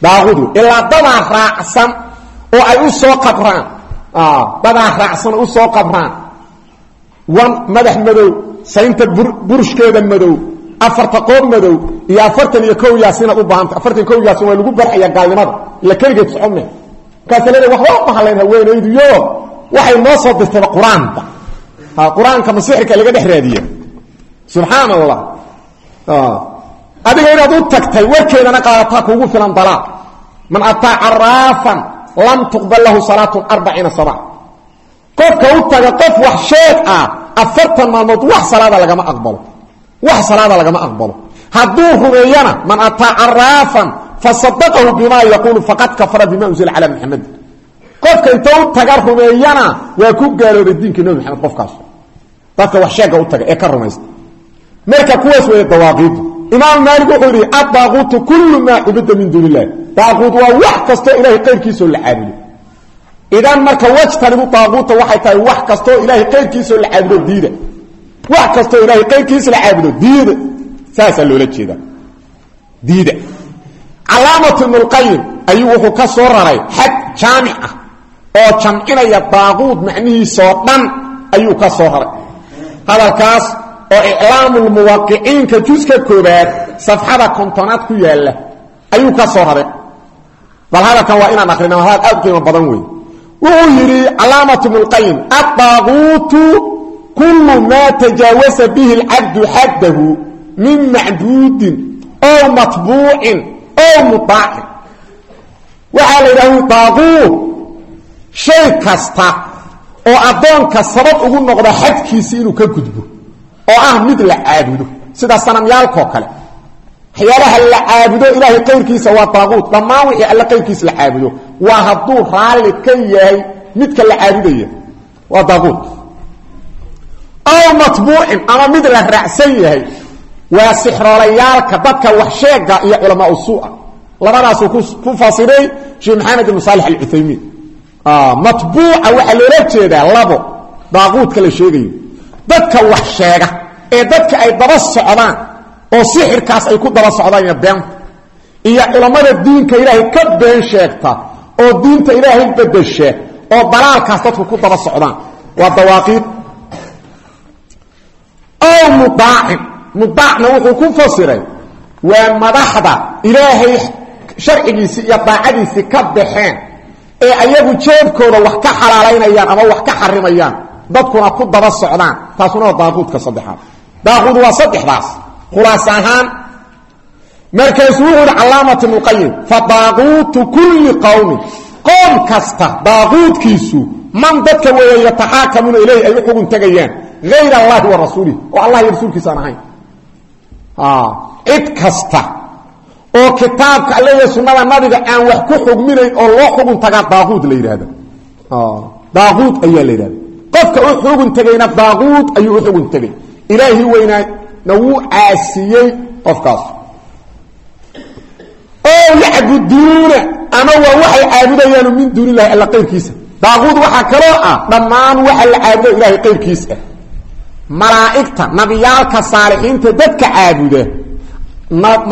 daaquud ilaa dadaa raacsan oo ay u soo qabraan. Dadaa raacsan oo u soo qabraan. Wan madax madow saynta burushkeeda madow afarta qoob madow iyo afartan iyo kow yaasinaad u baahanta afartan kow yaasin waa lagu barxaya gaalnimada. Ila keligeed socome markaas leeda waxba mahalayn haweenayduyo waxay noo soo dirtayba qur'aanba. Qur'aanka masixirka laga dhex raadiya subxaan allah adiga inaad u tagtay warkeedana qaadataa kuugu filan dalaaq man ataa caraafan lam tuqbal lahu salaatun arbaciina sabc qofka u taga qof wax sheeg ah afartan maalmood wax salaada lagama aqbalo. Wax salaada lagama aqbalo. Hadduu rumeeyana man ataa caraafan fasadaqahu bima yaquulu faqad kafara bima unzila calaa maxamed qofka inta u taga rumeeyana waa ku gaaloobay diinka nebi maxamed qofkaas dadka wax sheega u taga ee ka rumaysta marka kuwaas weeye dawaaqiidu imaam maalik wuxuu yidhi addaaquutu kullu maa cubida min duuni illah daaquut waa wax kastoo ilahay qayrkiisoo la caabudo idan marka wajtanibu daaquuta waxay tahay wax kastoo ilaahay qayrkiisoo la caabudo diida wax kastoo ilaahay qayrkiisa la caabudo diida saasaa loola jeedaa diida calaamatu ibnulqayim ayuu wuxuu ka soo raray xad jaamic ah oo jamcinaya daaquud macnihiisoo dhan ayuu ka soo raray. Hadalkaas oo iclaamulmuwaqiciinka juska koobaad safxada kontonaad ku yaalla ayuu ka soo raray. Bal hadalkan waa inaan akrina hadal aad qiimo badan wey wuxuu yidhi calaamatu bnulqayim addaaguutu kullu maa ow mudaacin waxaa la yidhaha daaguut shay kasta oo addoonka sabab ugu noqda xadkiisi inuu ka gudbo oo ah mid la caabudo. Sida sanamyaalkoo kale waxyaabaha la caabudo ilaahay qayrkiisa waa daaquut dhammaan wixii alle qayrkiisa la caabudo waa hadduu raalli ka yahay midka waa sixroolayaalka dadka wax sheega iyo culamaa usuua labadaasuu ku fasiray sheekh maxamed ibn saalix alcuthaymiin. Matbuuca waxaa loola jeedaa labo daaquudka la sheegayo. Dadka wax sheega ee dadka ay daba socdaan oo sixirkaas ay ku daba socdaan iyo beenta iyo culammada diinka ilaahay ka been sheegta oo diinta ilaahay bedesha oo dalaalkaas dadku ku daba socdaan. Waa dawaaqiid. Ow mudaacin mudaacna wuxuu ku fasiray waa madaxda ilaahay sharcigiisii iyo daacadiisii ka baxeen ee ayagu jeebkooda wax ka xalaalaynayaan ama wax ka xarimayaan dadkuna ku daba socdaan. Taasuna waa daaquudka saddexaad. Daaquud waa saddexdaas. Khulaas ahaan markaasuu wuxuu uhi calaamat ibnuqayim fa daaquutu kulli qowmin qoom kasta daaquudkiisu man dadka weeye yataxaakamuuna ilayhi ay u cid kasta oo kitaabka alle iyo sunnada nabiga aan wax ku xugminayn oo loo xugun tagaa daaquud la yidhahda daaquud ayaa la yidhahda qofka u xugun tegayna daaquud ayuu u xugun tegay. Ilaahii weynaana wuu caasiyey qofkaas. Oo yacbuduuna ama waa waxay caabudayaanu min duuni illahi alla qayrkiisa. Daaquud waxaa kaloo ah dhammaan waxa la caabudo ilaahay qayrkiis ah malaa'igta nabiyaalka saalixiinta dadka caabuda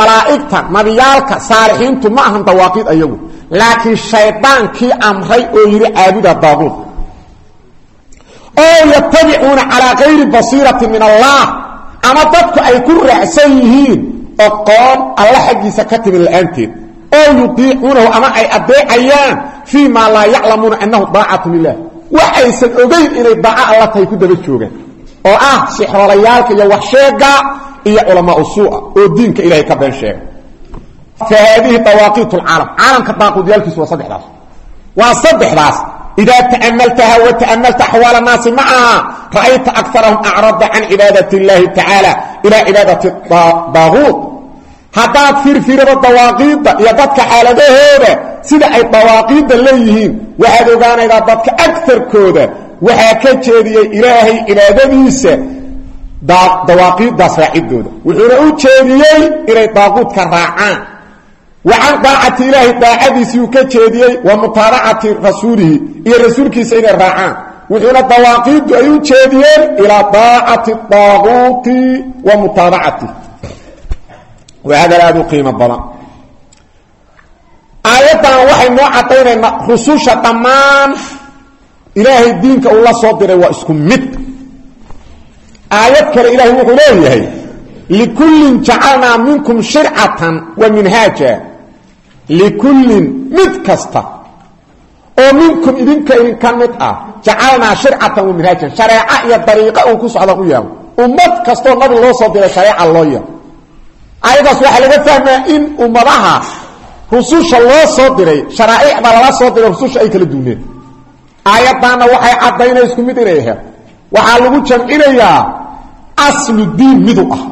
malaa'igta nabiyaalka saalixiintu ma ahan dawaaqiid ayagu. Laakiin shaydaankii amray oo yidhi caabuda daaquud oo yatabicuuna calaa kayri basiirati min allah. Ama dadku ay ku raacsan yihiin oqoon alla xaggiisa ka timid la'aanteed. Oo yudiicuunahu ama ay adeecayaan fii maa laa yaclamuuna annahu daacatu lilah wax aysan ogeyn inay daaco alla ku daba joogaan oo ah sixroolayaalka iyo wax sheega iyo culamaa usuua oo diinka ilahay ka been sheega fa haadihi dawaaqiit lcaalam caalamka daaquudyaalkiisu waa saddexdaas. Waa saddexdaas. Idaa ta'amaltaha wa ta'amalta axwaal annaasi macaha ra'ayta akarahum acrada can cibaadat اllahi tacaala ilaa cibaadati daaquut. Haddaad firfirado dawaaqiidda iyo dadka xaaladahooda sida ay dawaaqiidda leeyihiin waxaad ogaanaydaa dadka agarkooda waxaa ka jeediyey ilaahay cibaadadiisa dawaaqiiddaas raacidooda wuxuuna u jeediyey inay daaquudka raacaan. Wa can daacati ilaahi daacadiisiiuu ka jeediyey wa mutaabacati rasuulihi iyo rasuulkiisa inay raacaan. Wuxuuna dawaaqiiddu ay u jeediyeen ilaa daacati daaquuti wa mutaabacati waa hadal aada u qiimo badan. Aayaddan waxay noo caddaynayna rususha ilaahay diinka uu la soo diray waa isku mid. Aayad kale ilaahay wuxuu leeyahay likullin jacalnaa minkum shircatan wa minhaaja. Likullin mid kasta oo minkum idinka idinka mid ah jacalnaa shircatan wa minhaajan shareeco iyo dariiqa uu ku socda u yeelo ummad kastoo nabi loo soo diray shareeca loo yeelo aayadaas waxaa laga fahmaa in ummadaha rususha loo soo diray sharaaicda lala soo diray rususha ay aayaddaanna waxay caddaynay isku mid inay aheed waxaa lagu jamcinayaa aslu diin midu ah.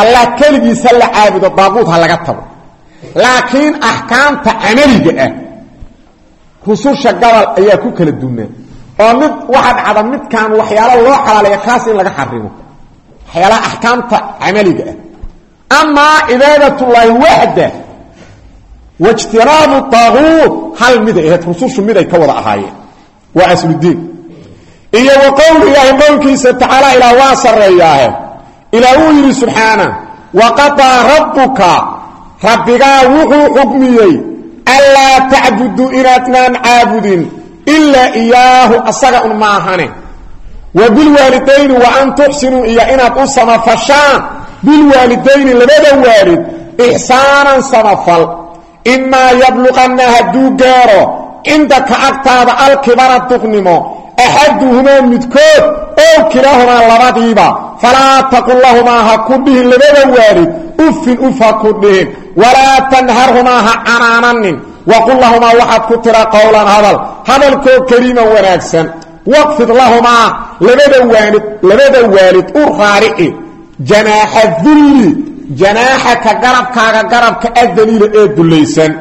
Allah keligiisa la caabudo daaquud ha laga tago. Laakiin axkaamta camaliga ah rususha gobol ayaa ku kala duunaa oo mid waxaa dhacda midkaan waxyaalo loo xalaaleeya kaas in laga xarimo. Waxyaalaha axkaamta camaliga ah. Amaa cibaadatullaahi waxda waijtinaabu daaquud hal miday ahayd rusushu miday ka wada ahaayeen waa asludiin. Iyo wa qowl ilaahi qowlkiisa tacaala ilaa waa sarreeyaahe. Ilaa uu yidhi subxaana waqadaa rabbuka. Rabbigaa wuxuu xukmiyey anlaa tacbuduu inaadnaan caabudin ilaa iyaahu asaga un maahane wa bilwaalidayni wa an tuxsinuu iyo inaad u samafashaan. Bilwaalidayni labada waalid ixsaanan samafal. Imaa yabluqanna hadduu gaaro cindaka agtaada alkibara duqnimo axaduhumaa midkood ow kilaahumaa labadiiba. Falaa taqul lahumaa ha ku dhihin labada waalid uffin uf ha ku dhihin. Walaa tanharhumaa ha canaananin. Waqul lahumaa waxaad ku tira qowlan hadal. Hadalkoo kariiman wanaagsan. Waqfid lahumaa labada waalid labada waalid u raarici. Janaaxa dulli janaaxaka garabkaaga garabka adaliila ee dullaysan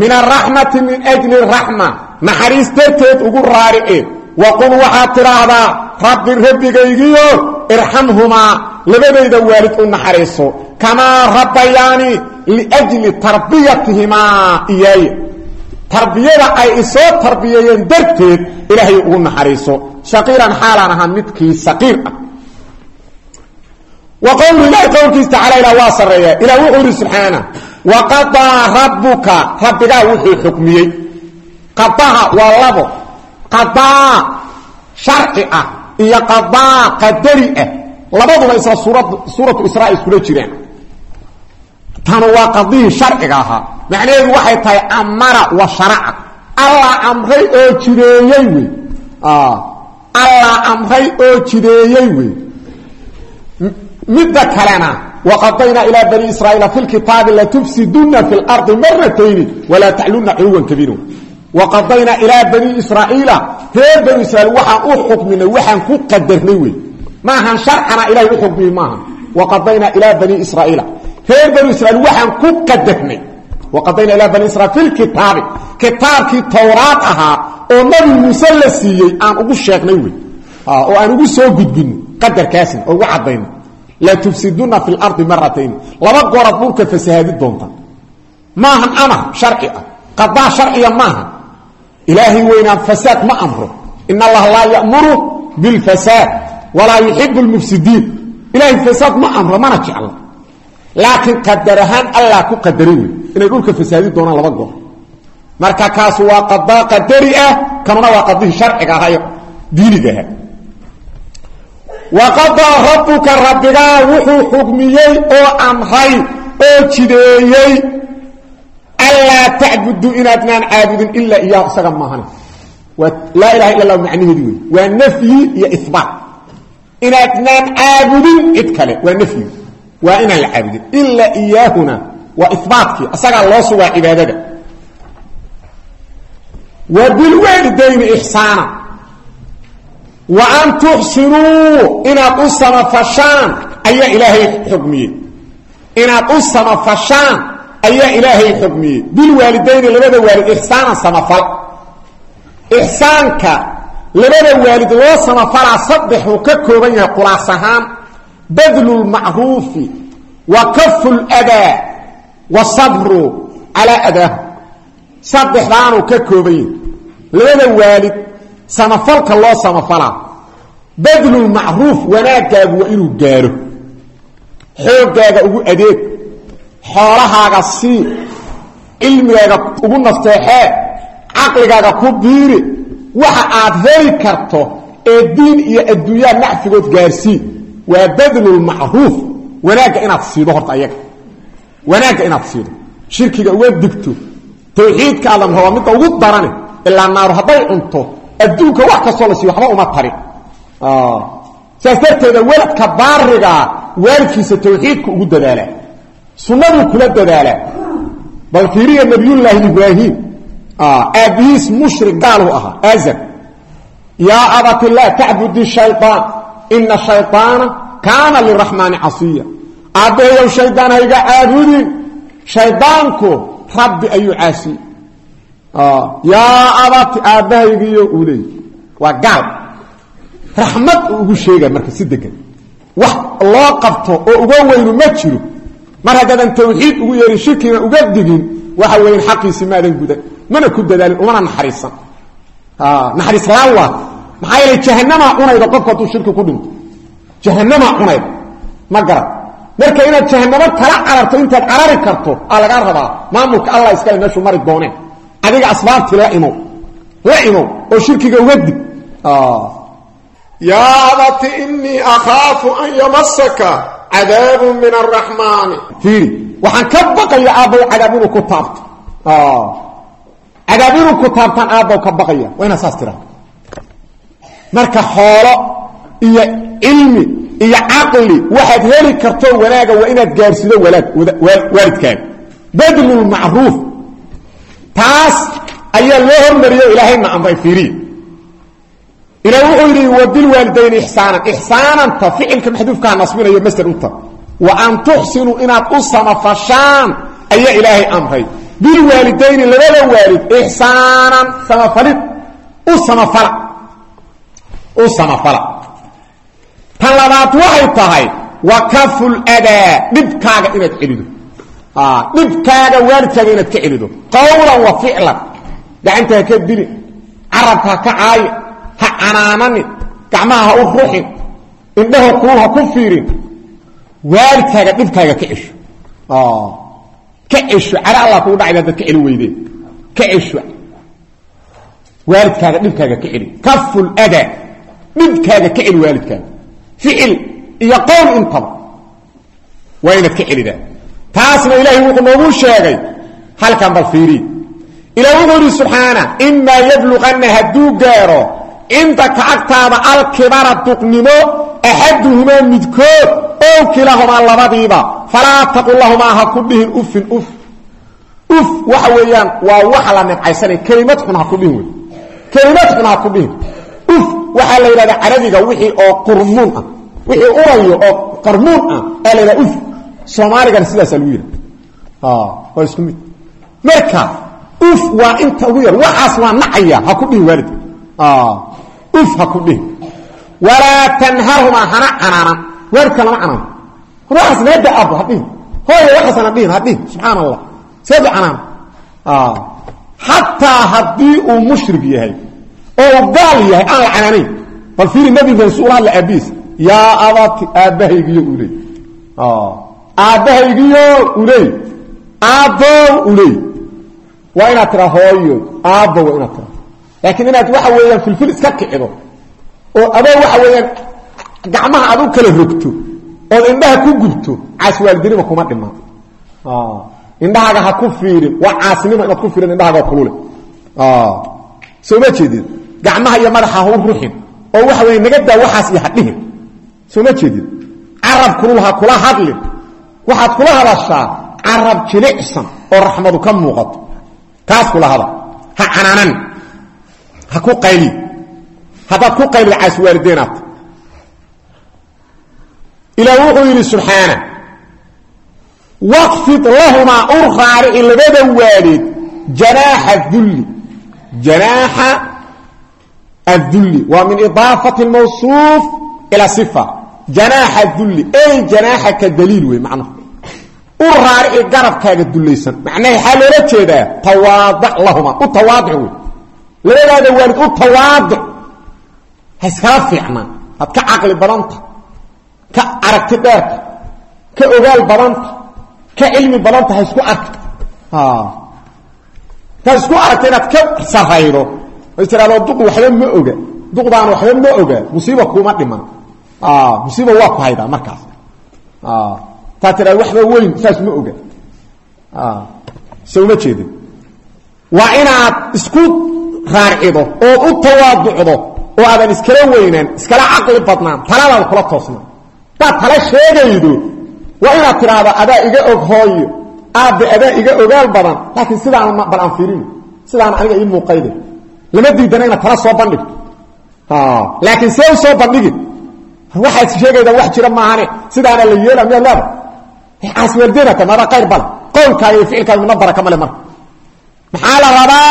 min araxmati min ajli raxma. Naxariis darteed ugu raarici waqul waxaad tidhaahdaa rabbi rabbigaygiyo irxamhumaa labadayda waalid u naxariiso. Kamaa rabbayaani liajli tarbiyatihimaa iyaaya tarbiyada ay isoo tarbiyeeyeen darteed ilaahay ugu naxariiso. Shaqiiran xaalaan ahaa midkii saqiir ah. Wa qowlu ilahi qowlkiisa tacala ilah waa sarreeya. Ilah wuxuu waqadaa rabbuka rabbigaa wuxuu xukmiyey qadaha waa labo qadaa sharci ah iyo qadaa qadari ah labaduba isla suuratu israa iskula jiraan tanu waa qadihii sharciga ahaa macnaheedu waxay tahay amara wa sharaca allah amray oo jideeyey wey allah amray oo jideeyey wey midda kalena waqadaynaa ilaa bani israa'iila fi lkitaabi latufsiduna fi lardi maratayni walaa tacluna culuwan kabiira waqadaynaa ilaa bani israa'iila reer bani israiil waxaan u xukminay waxaan ku qadarnay wey maahan sharcana ilahay u xukmiyey maaha waqadaynaa ilaa bani israa'iila reer bani israiil waxaan ku qadarnay waqadaynaa ilaa bani israiil fi lkitaabi kitaabkii towraad ahaa oo nabi muuse la siiyey aan ugu sheegnay wey oo aan ugu soo gudbino qadarkaasna oo ugu cadayno latufsiduna fi lardi maratayn laba gooraad dhulka fasahaadi doonta maahan amar sharci ah qadaa sharciya maaha ilaahay weynaan fasaad ma amro in allaha laa yamuru bilfasaad walaa yuxibu lmufsidiin ilaahay fasaad ma amro mana jeclo laakiin qadar ahaan allah ku qadaray wey inay dhulka fasaadi doonaan laba goor marka kaas waa qadaa qadari ah kanuna waa qadihii sharciga ahaa diiniga ahaa waqadaa rabbuka rabbigaa wuxuu xukmiyey oo amray oo jideeyey anlaa tacbuduu inaadnaan caabudin ilaa iyaah isaga maahane waa laa ilaha illa lah macnaheedi wey waa nafyi iyo ibaat inaadnaan caabudin cid kale waa nafyi waa inaan la caabudin ilaa iyaahuna waa ibaatkii isagaa loo sugaa cibaadada wa bilwaalidayni ixsaana wa an tuxsinuu inaad u samafashaan ayaa ilaahay xukmiyey inaad u samafashaan ayaa ilaahay xukmiyey bilwaalidayni labada waalid ixsaanan samafal ixsaanka labada waalid loo samafalaa saddexuu ka kooban yahay qulaas ahaan badlu lmacruufi wa kafu ladaa wa sabru calaa adaahu saddexdaanuu ka kooban yahay labada samafalka loo samafalaa. Badlulmacruuf wanaagaagu waa inuu gaaro xooggaaga ugu adeeg. Xoolahaaga sii. Cilmigaaga ugu nafteexee caqligaaga ku biiri. Waxa aad heli karto ee diin iyo adduunyaa nacfigood gaarsii waa badlulmacruuf wanaagga inaad siido horta ayaga. Wanaagga inaad siido. Shirkiga uga digto. Tawxiidka alla rabaa midda ugu darane ilaa naaru hadday cunto adduunka wax kastoo la siiyo waxba uma tarin saas darteeda weladka baarigaa waalidkiisa tawxiidka ugu dadaalaa sunnaduu kula dadaalaa bal fiiriya nabiyullaahi ibraahim. Aabbihiis mushrik gaaluu ahaa. Azar yaa abati laa tacbudi shayaan ina shayaana kaana liraxmaani casiya. Aabbahayow shaydaan hayga caabudin shaydaanku rabbi ayuu caasiyey yaa abati aabbahaygiiyo uu leeyay waa gaal. Raxmad ugu sheega marka si degan wax loo qabto oo uga weynu ma jiro. Mar haddaadan tawxiid ugu yeerin shirkina uga digin waxa weyan xaqiisi maadan gudan mana ku dadaalin umana naxariisan. Naxariis laan waa. Maxaa yeelay jahanamaa cunayda qofku hadduu shirki ku dhinto jahanamaa cunayda. Ma garan marka inaad jahanamo kala cararto intaad carari karto aa lagaa rabaa maamulka allah iskale meeshuu mari dooneen adiga asbaabtii la imow la imow oo shirkiga uga dig yaa abati inii akhaafu an yamasaka cadaabun min araxmaani fiiri waxaan ka baqaya aabbow cadaab inuu ku taabto. Cadaab inuu ku taabtaan aabbow ka baqaya waa inaa saas tiraa marka xoolo iyo cilmi iyo caqli waxaad heli karto wanaaga waa inaad gaarsido walaad waalidkaaga. Badlulmacruuf taas ayaa loo hormariyo ilaahayna amray fiiriya ilaah wuxuu yidhi wa bilwaalidayni ixsaanan ixsaananta ficilka maxduufkaa nasbinayo masder uta wa an tuxsinuu inaad u samafashaan ayaa ilaahay amray bilwaalidayni labada waalid ixsaanan samafalid u samafala. U samafala. Tan labaad waxay tahay wa kaful adaa dhibkaaga inaad celido dhibkaaga waalidkaaga inaad ka celido. Qawlan wa ficlan. Gacanta ha ka dilin carabka ha ka caayin ha canaananin gacmaha ha u ruxin indhaha kuu ha ku fiirin. Waalidkaaga dhibkaaga ka cesho. Ka cesho cara allah kugu dhacda dad ka celi weydeen. Ka cesho. Waalidkaaga dhibkaaga ka celi. Kaful adaa dhibkaaga ka celi waalidkaaga ficil iyo qowl intaba. Waa inaad ka celidaa taasna ilaahay wuxuu noogu sheegay. Halkan bal fiiriy ilaah wuxuu yidhi subxaana imaa yabluqanna hadduu gaaro cindaka agtaada alkibara duqnimo axaduhumaa midkood ow kilahumaa labadiiba falaa taqul lahumaa ha ku dhihin ufin uf uf waxa weeyaan waa waxa la nebcaysanay kelimad xun ha ku dhihin wey kelimad xun ha ku dhihin. Uf waxaa la yidhahdaa ah ah soomaaligana sidaasaa lagu yidha waa isku mid. Marka uf waa inta ugu yar waxaas waa nacaya ha ku dhihin waalidka. Uf ha ku dhihin. Walaa tanharhumaa hana canaanan waalidka lama canaano. Waxaas naada aabo ha dhihin. Hooya waxaasana dhihin ha dhihin. Subxaana allah seedu canaan xataa haddii uu mushrik yahay oo gaal yahay aan la canaanayn. Bal fiiri nabigan su ula hadla aabihiis yaa abati aabbahaygiyo uu leey aabbahaygiyo uu leey aabbow uu leey waa inaad tiraa hooyo aabbo waa inaad tiraa laakiin inaad waxa weeyaan filfil iska kicido oo adoo waxa weeyaan gacmaha aad u kala rogto ood indhaha ku gubto caaswaalidinima kuma dhimaan indhahaaga ha ku fiirin waa caasinimo inaad ku fiirin indhahaaga kulule. Soo ma jeedid gacmaha iyo madaxa ha u ruxin oo waxa weeye naga daa waxaas iyo ha soo ma jeedid carab kulul ha kula hadlin waxaad kula hadashaa carab jilicsan oo raxmadu ka muuqato. Kaas kula hada. Ha canaanan. Ha ku qayli. Haddaad ku qaylida caaswaalideenaad ilaah wuxuu yidhi subxaana waqfid lahumaa u raarici labada waalid janaaxa dulli janaaxa adulli waa min idaafati mawsuuf ila sifa janaaxa dulli ey janaaxaka daliil wey macnuhu u raarici garabkaaga dullaysan. Macnaha waxaa loola jeedaa tawaadac lahumaa u tawaadic wey labadaada waalid u tawaadic. Ha iskala fiicnaan. Had ka caqli badanta ka aragti dheerta ka ogaal badanta ka cilmi badanta ha isku arka taad isku aragta inaad ka saraydo ay tiraado duq waxba ma oga. Duqdaan waxba ma oga. Musiiba kuma dhiman musiiba waa ku haydaa markaas. Taad tiraado waxba weyn saas ma oga. Se uma jeedin. Waa inaad isku raarcido ood u tawaaducdo oo aadan iskala weynaan iskala caqli badnaan taladaada kula toosna. Hadaad tala sheegaydo waa inaad tidhaahdo adaa iga og hooyo aabbe adaa iga ogaal badan laakiin sidaan bal aan fiirino sidaan aniga ii muuqayde. Lama diidana inaad tala soo bandhigto laakiin see soo bandhigin waxaad sheegaydaa wax jira maahane sidaana la yeela miyaad leeda caasweeldeena ta mada qayr bale qowlkaaga iyo ficilkaaga midna baraka male marka maxaa la rabaa?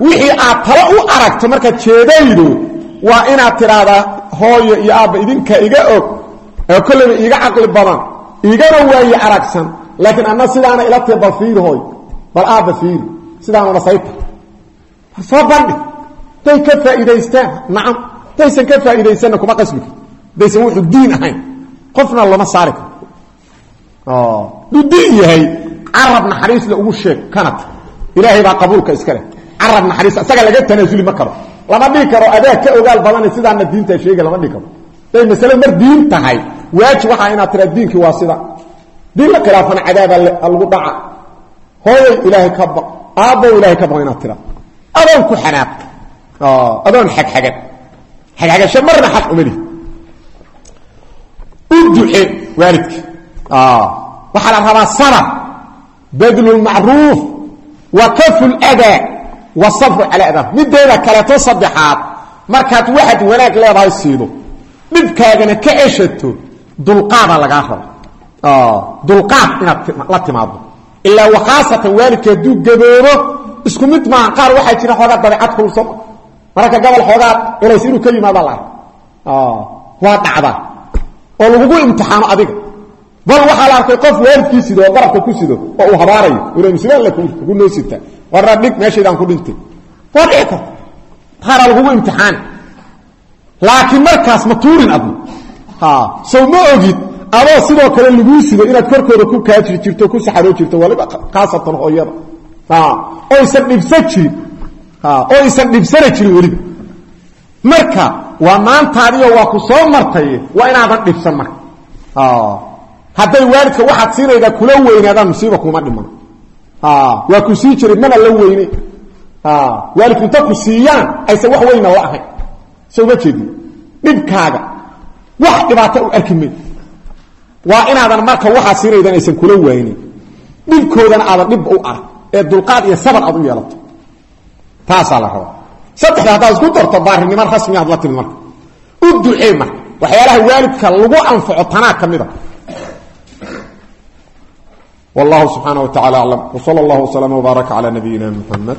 Wixii aad talo u aragto markaad jeedaydo waa inaad tidhaahdaa hooyo iyo aabba idinka iga og. Ee kolleyba iiga caqli badan. Igana waaye aragsan. Laakiin anna sidaana ila tee bal hooy bal aabba fiiri. Sidaanuna sayta soo bandhig day ka faa'iidaystaan. Nacam. Daysan ka faa'iidaysanna kuma qasbi. kar daysan wuxuu diin ahayn qofna lama saari karo. Duu diin yahay. Carab naxariisle ugu sheeg kanat ilaahay baa qabuulka iska leh. Carab naxariis isaga laga tanaasuli ma karo. Lama dhihi karo adaa ka ogaal badane sidaana diintaa sheega lama dhihi karo. Day masale mar diin tahay. Waajib waxaa inaad tiraa diinkii waa sida. Diin la khilaafana cadaaba lagu dhaca. Hooyay ilaahay ka baq aabbow ilaahay ka baq inaad tira adoon ku xanaaq adoon xagxagan xagxagasho marna xaq uma lihi u duce waalidka. Waxaa la rabaa sabr badlu lmacruuf wa kafu ladaa wasabru calaa adaa mideeda kaleeto saddexaad markaad waxaad wanaag leedahay siido dhibkaagana ka ceshato dulqaada lagaa rabo. Dulqaad inaad la timaado ilaa wakhaasatan waalidka hadduu gaboobo isku mid maaha qaar waxaa jira xoogaa dabeecad kulsama mararka gobol xoogaa culays inuu ka yimaada la waa dhacdaa oo lagugu imtixaano adiga. Bal waxaa la arkay qof waalidkii sido oo garabka ku sido oo uu habaarayo msl ku noo sita warna dhig meeshaydaan ku dhintay. Waa dhici karta. Qaaraa lagugu imtixaani laakiin markaas ma tuurin adna sow ma ogid adoo sidoo kale laguu sido inaad korkooda ku kaajiri jirto ku saxaroo jirto waliba khaasatan hooyada oysan dhibsan jirin. Oo aysan dhibsana jirin weliba marka waa maantaadiyo waa ku soo martay waa inaadan dhibsan marka. Hadday waalidka waxaad siinaydaa kula weynaadaan musiiba kuma dhiman. Waa ku sii jiray mana la weyne. Waalidku inta ku siiyaan aysan wax weyna la ahayn. Soo ma dhibkaaga. Wax dhibaato u arki may waa inaadan marka waxaad siinaydan aysan kula waynin dhibkoodana aadan dhibba u arag ee dulqaad iyo sabar aad u yeelato. Taasaa la rabaa saddexda haddaad isku darto baarinimo rasmi aad la timi marka. U ducee marka. Waxyaalaha waalidka lagu anfaco tanaa ka wallahu subxaana wa tacala aclam wsala allahu wslama wbaaraka calaa nabiyina muxamed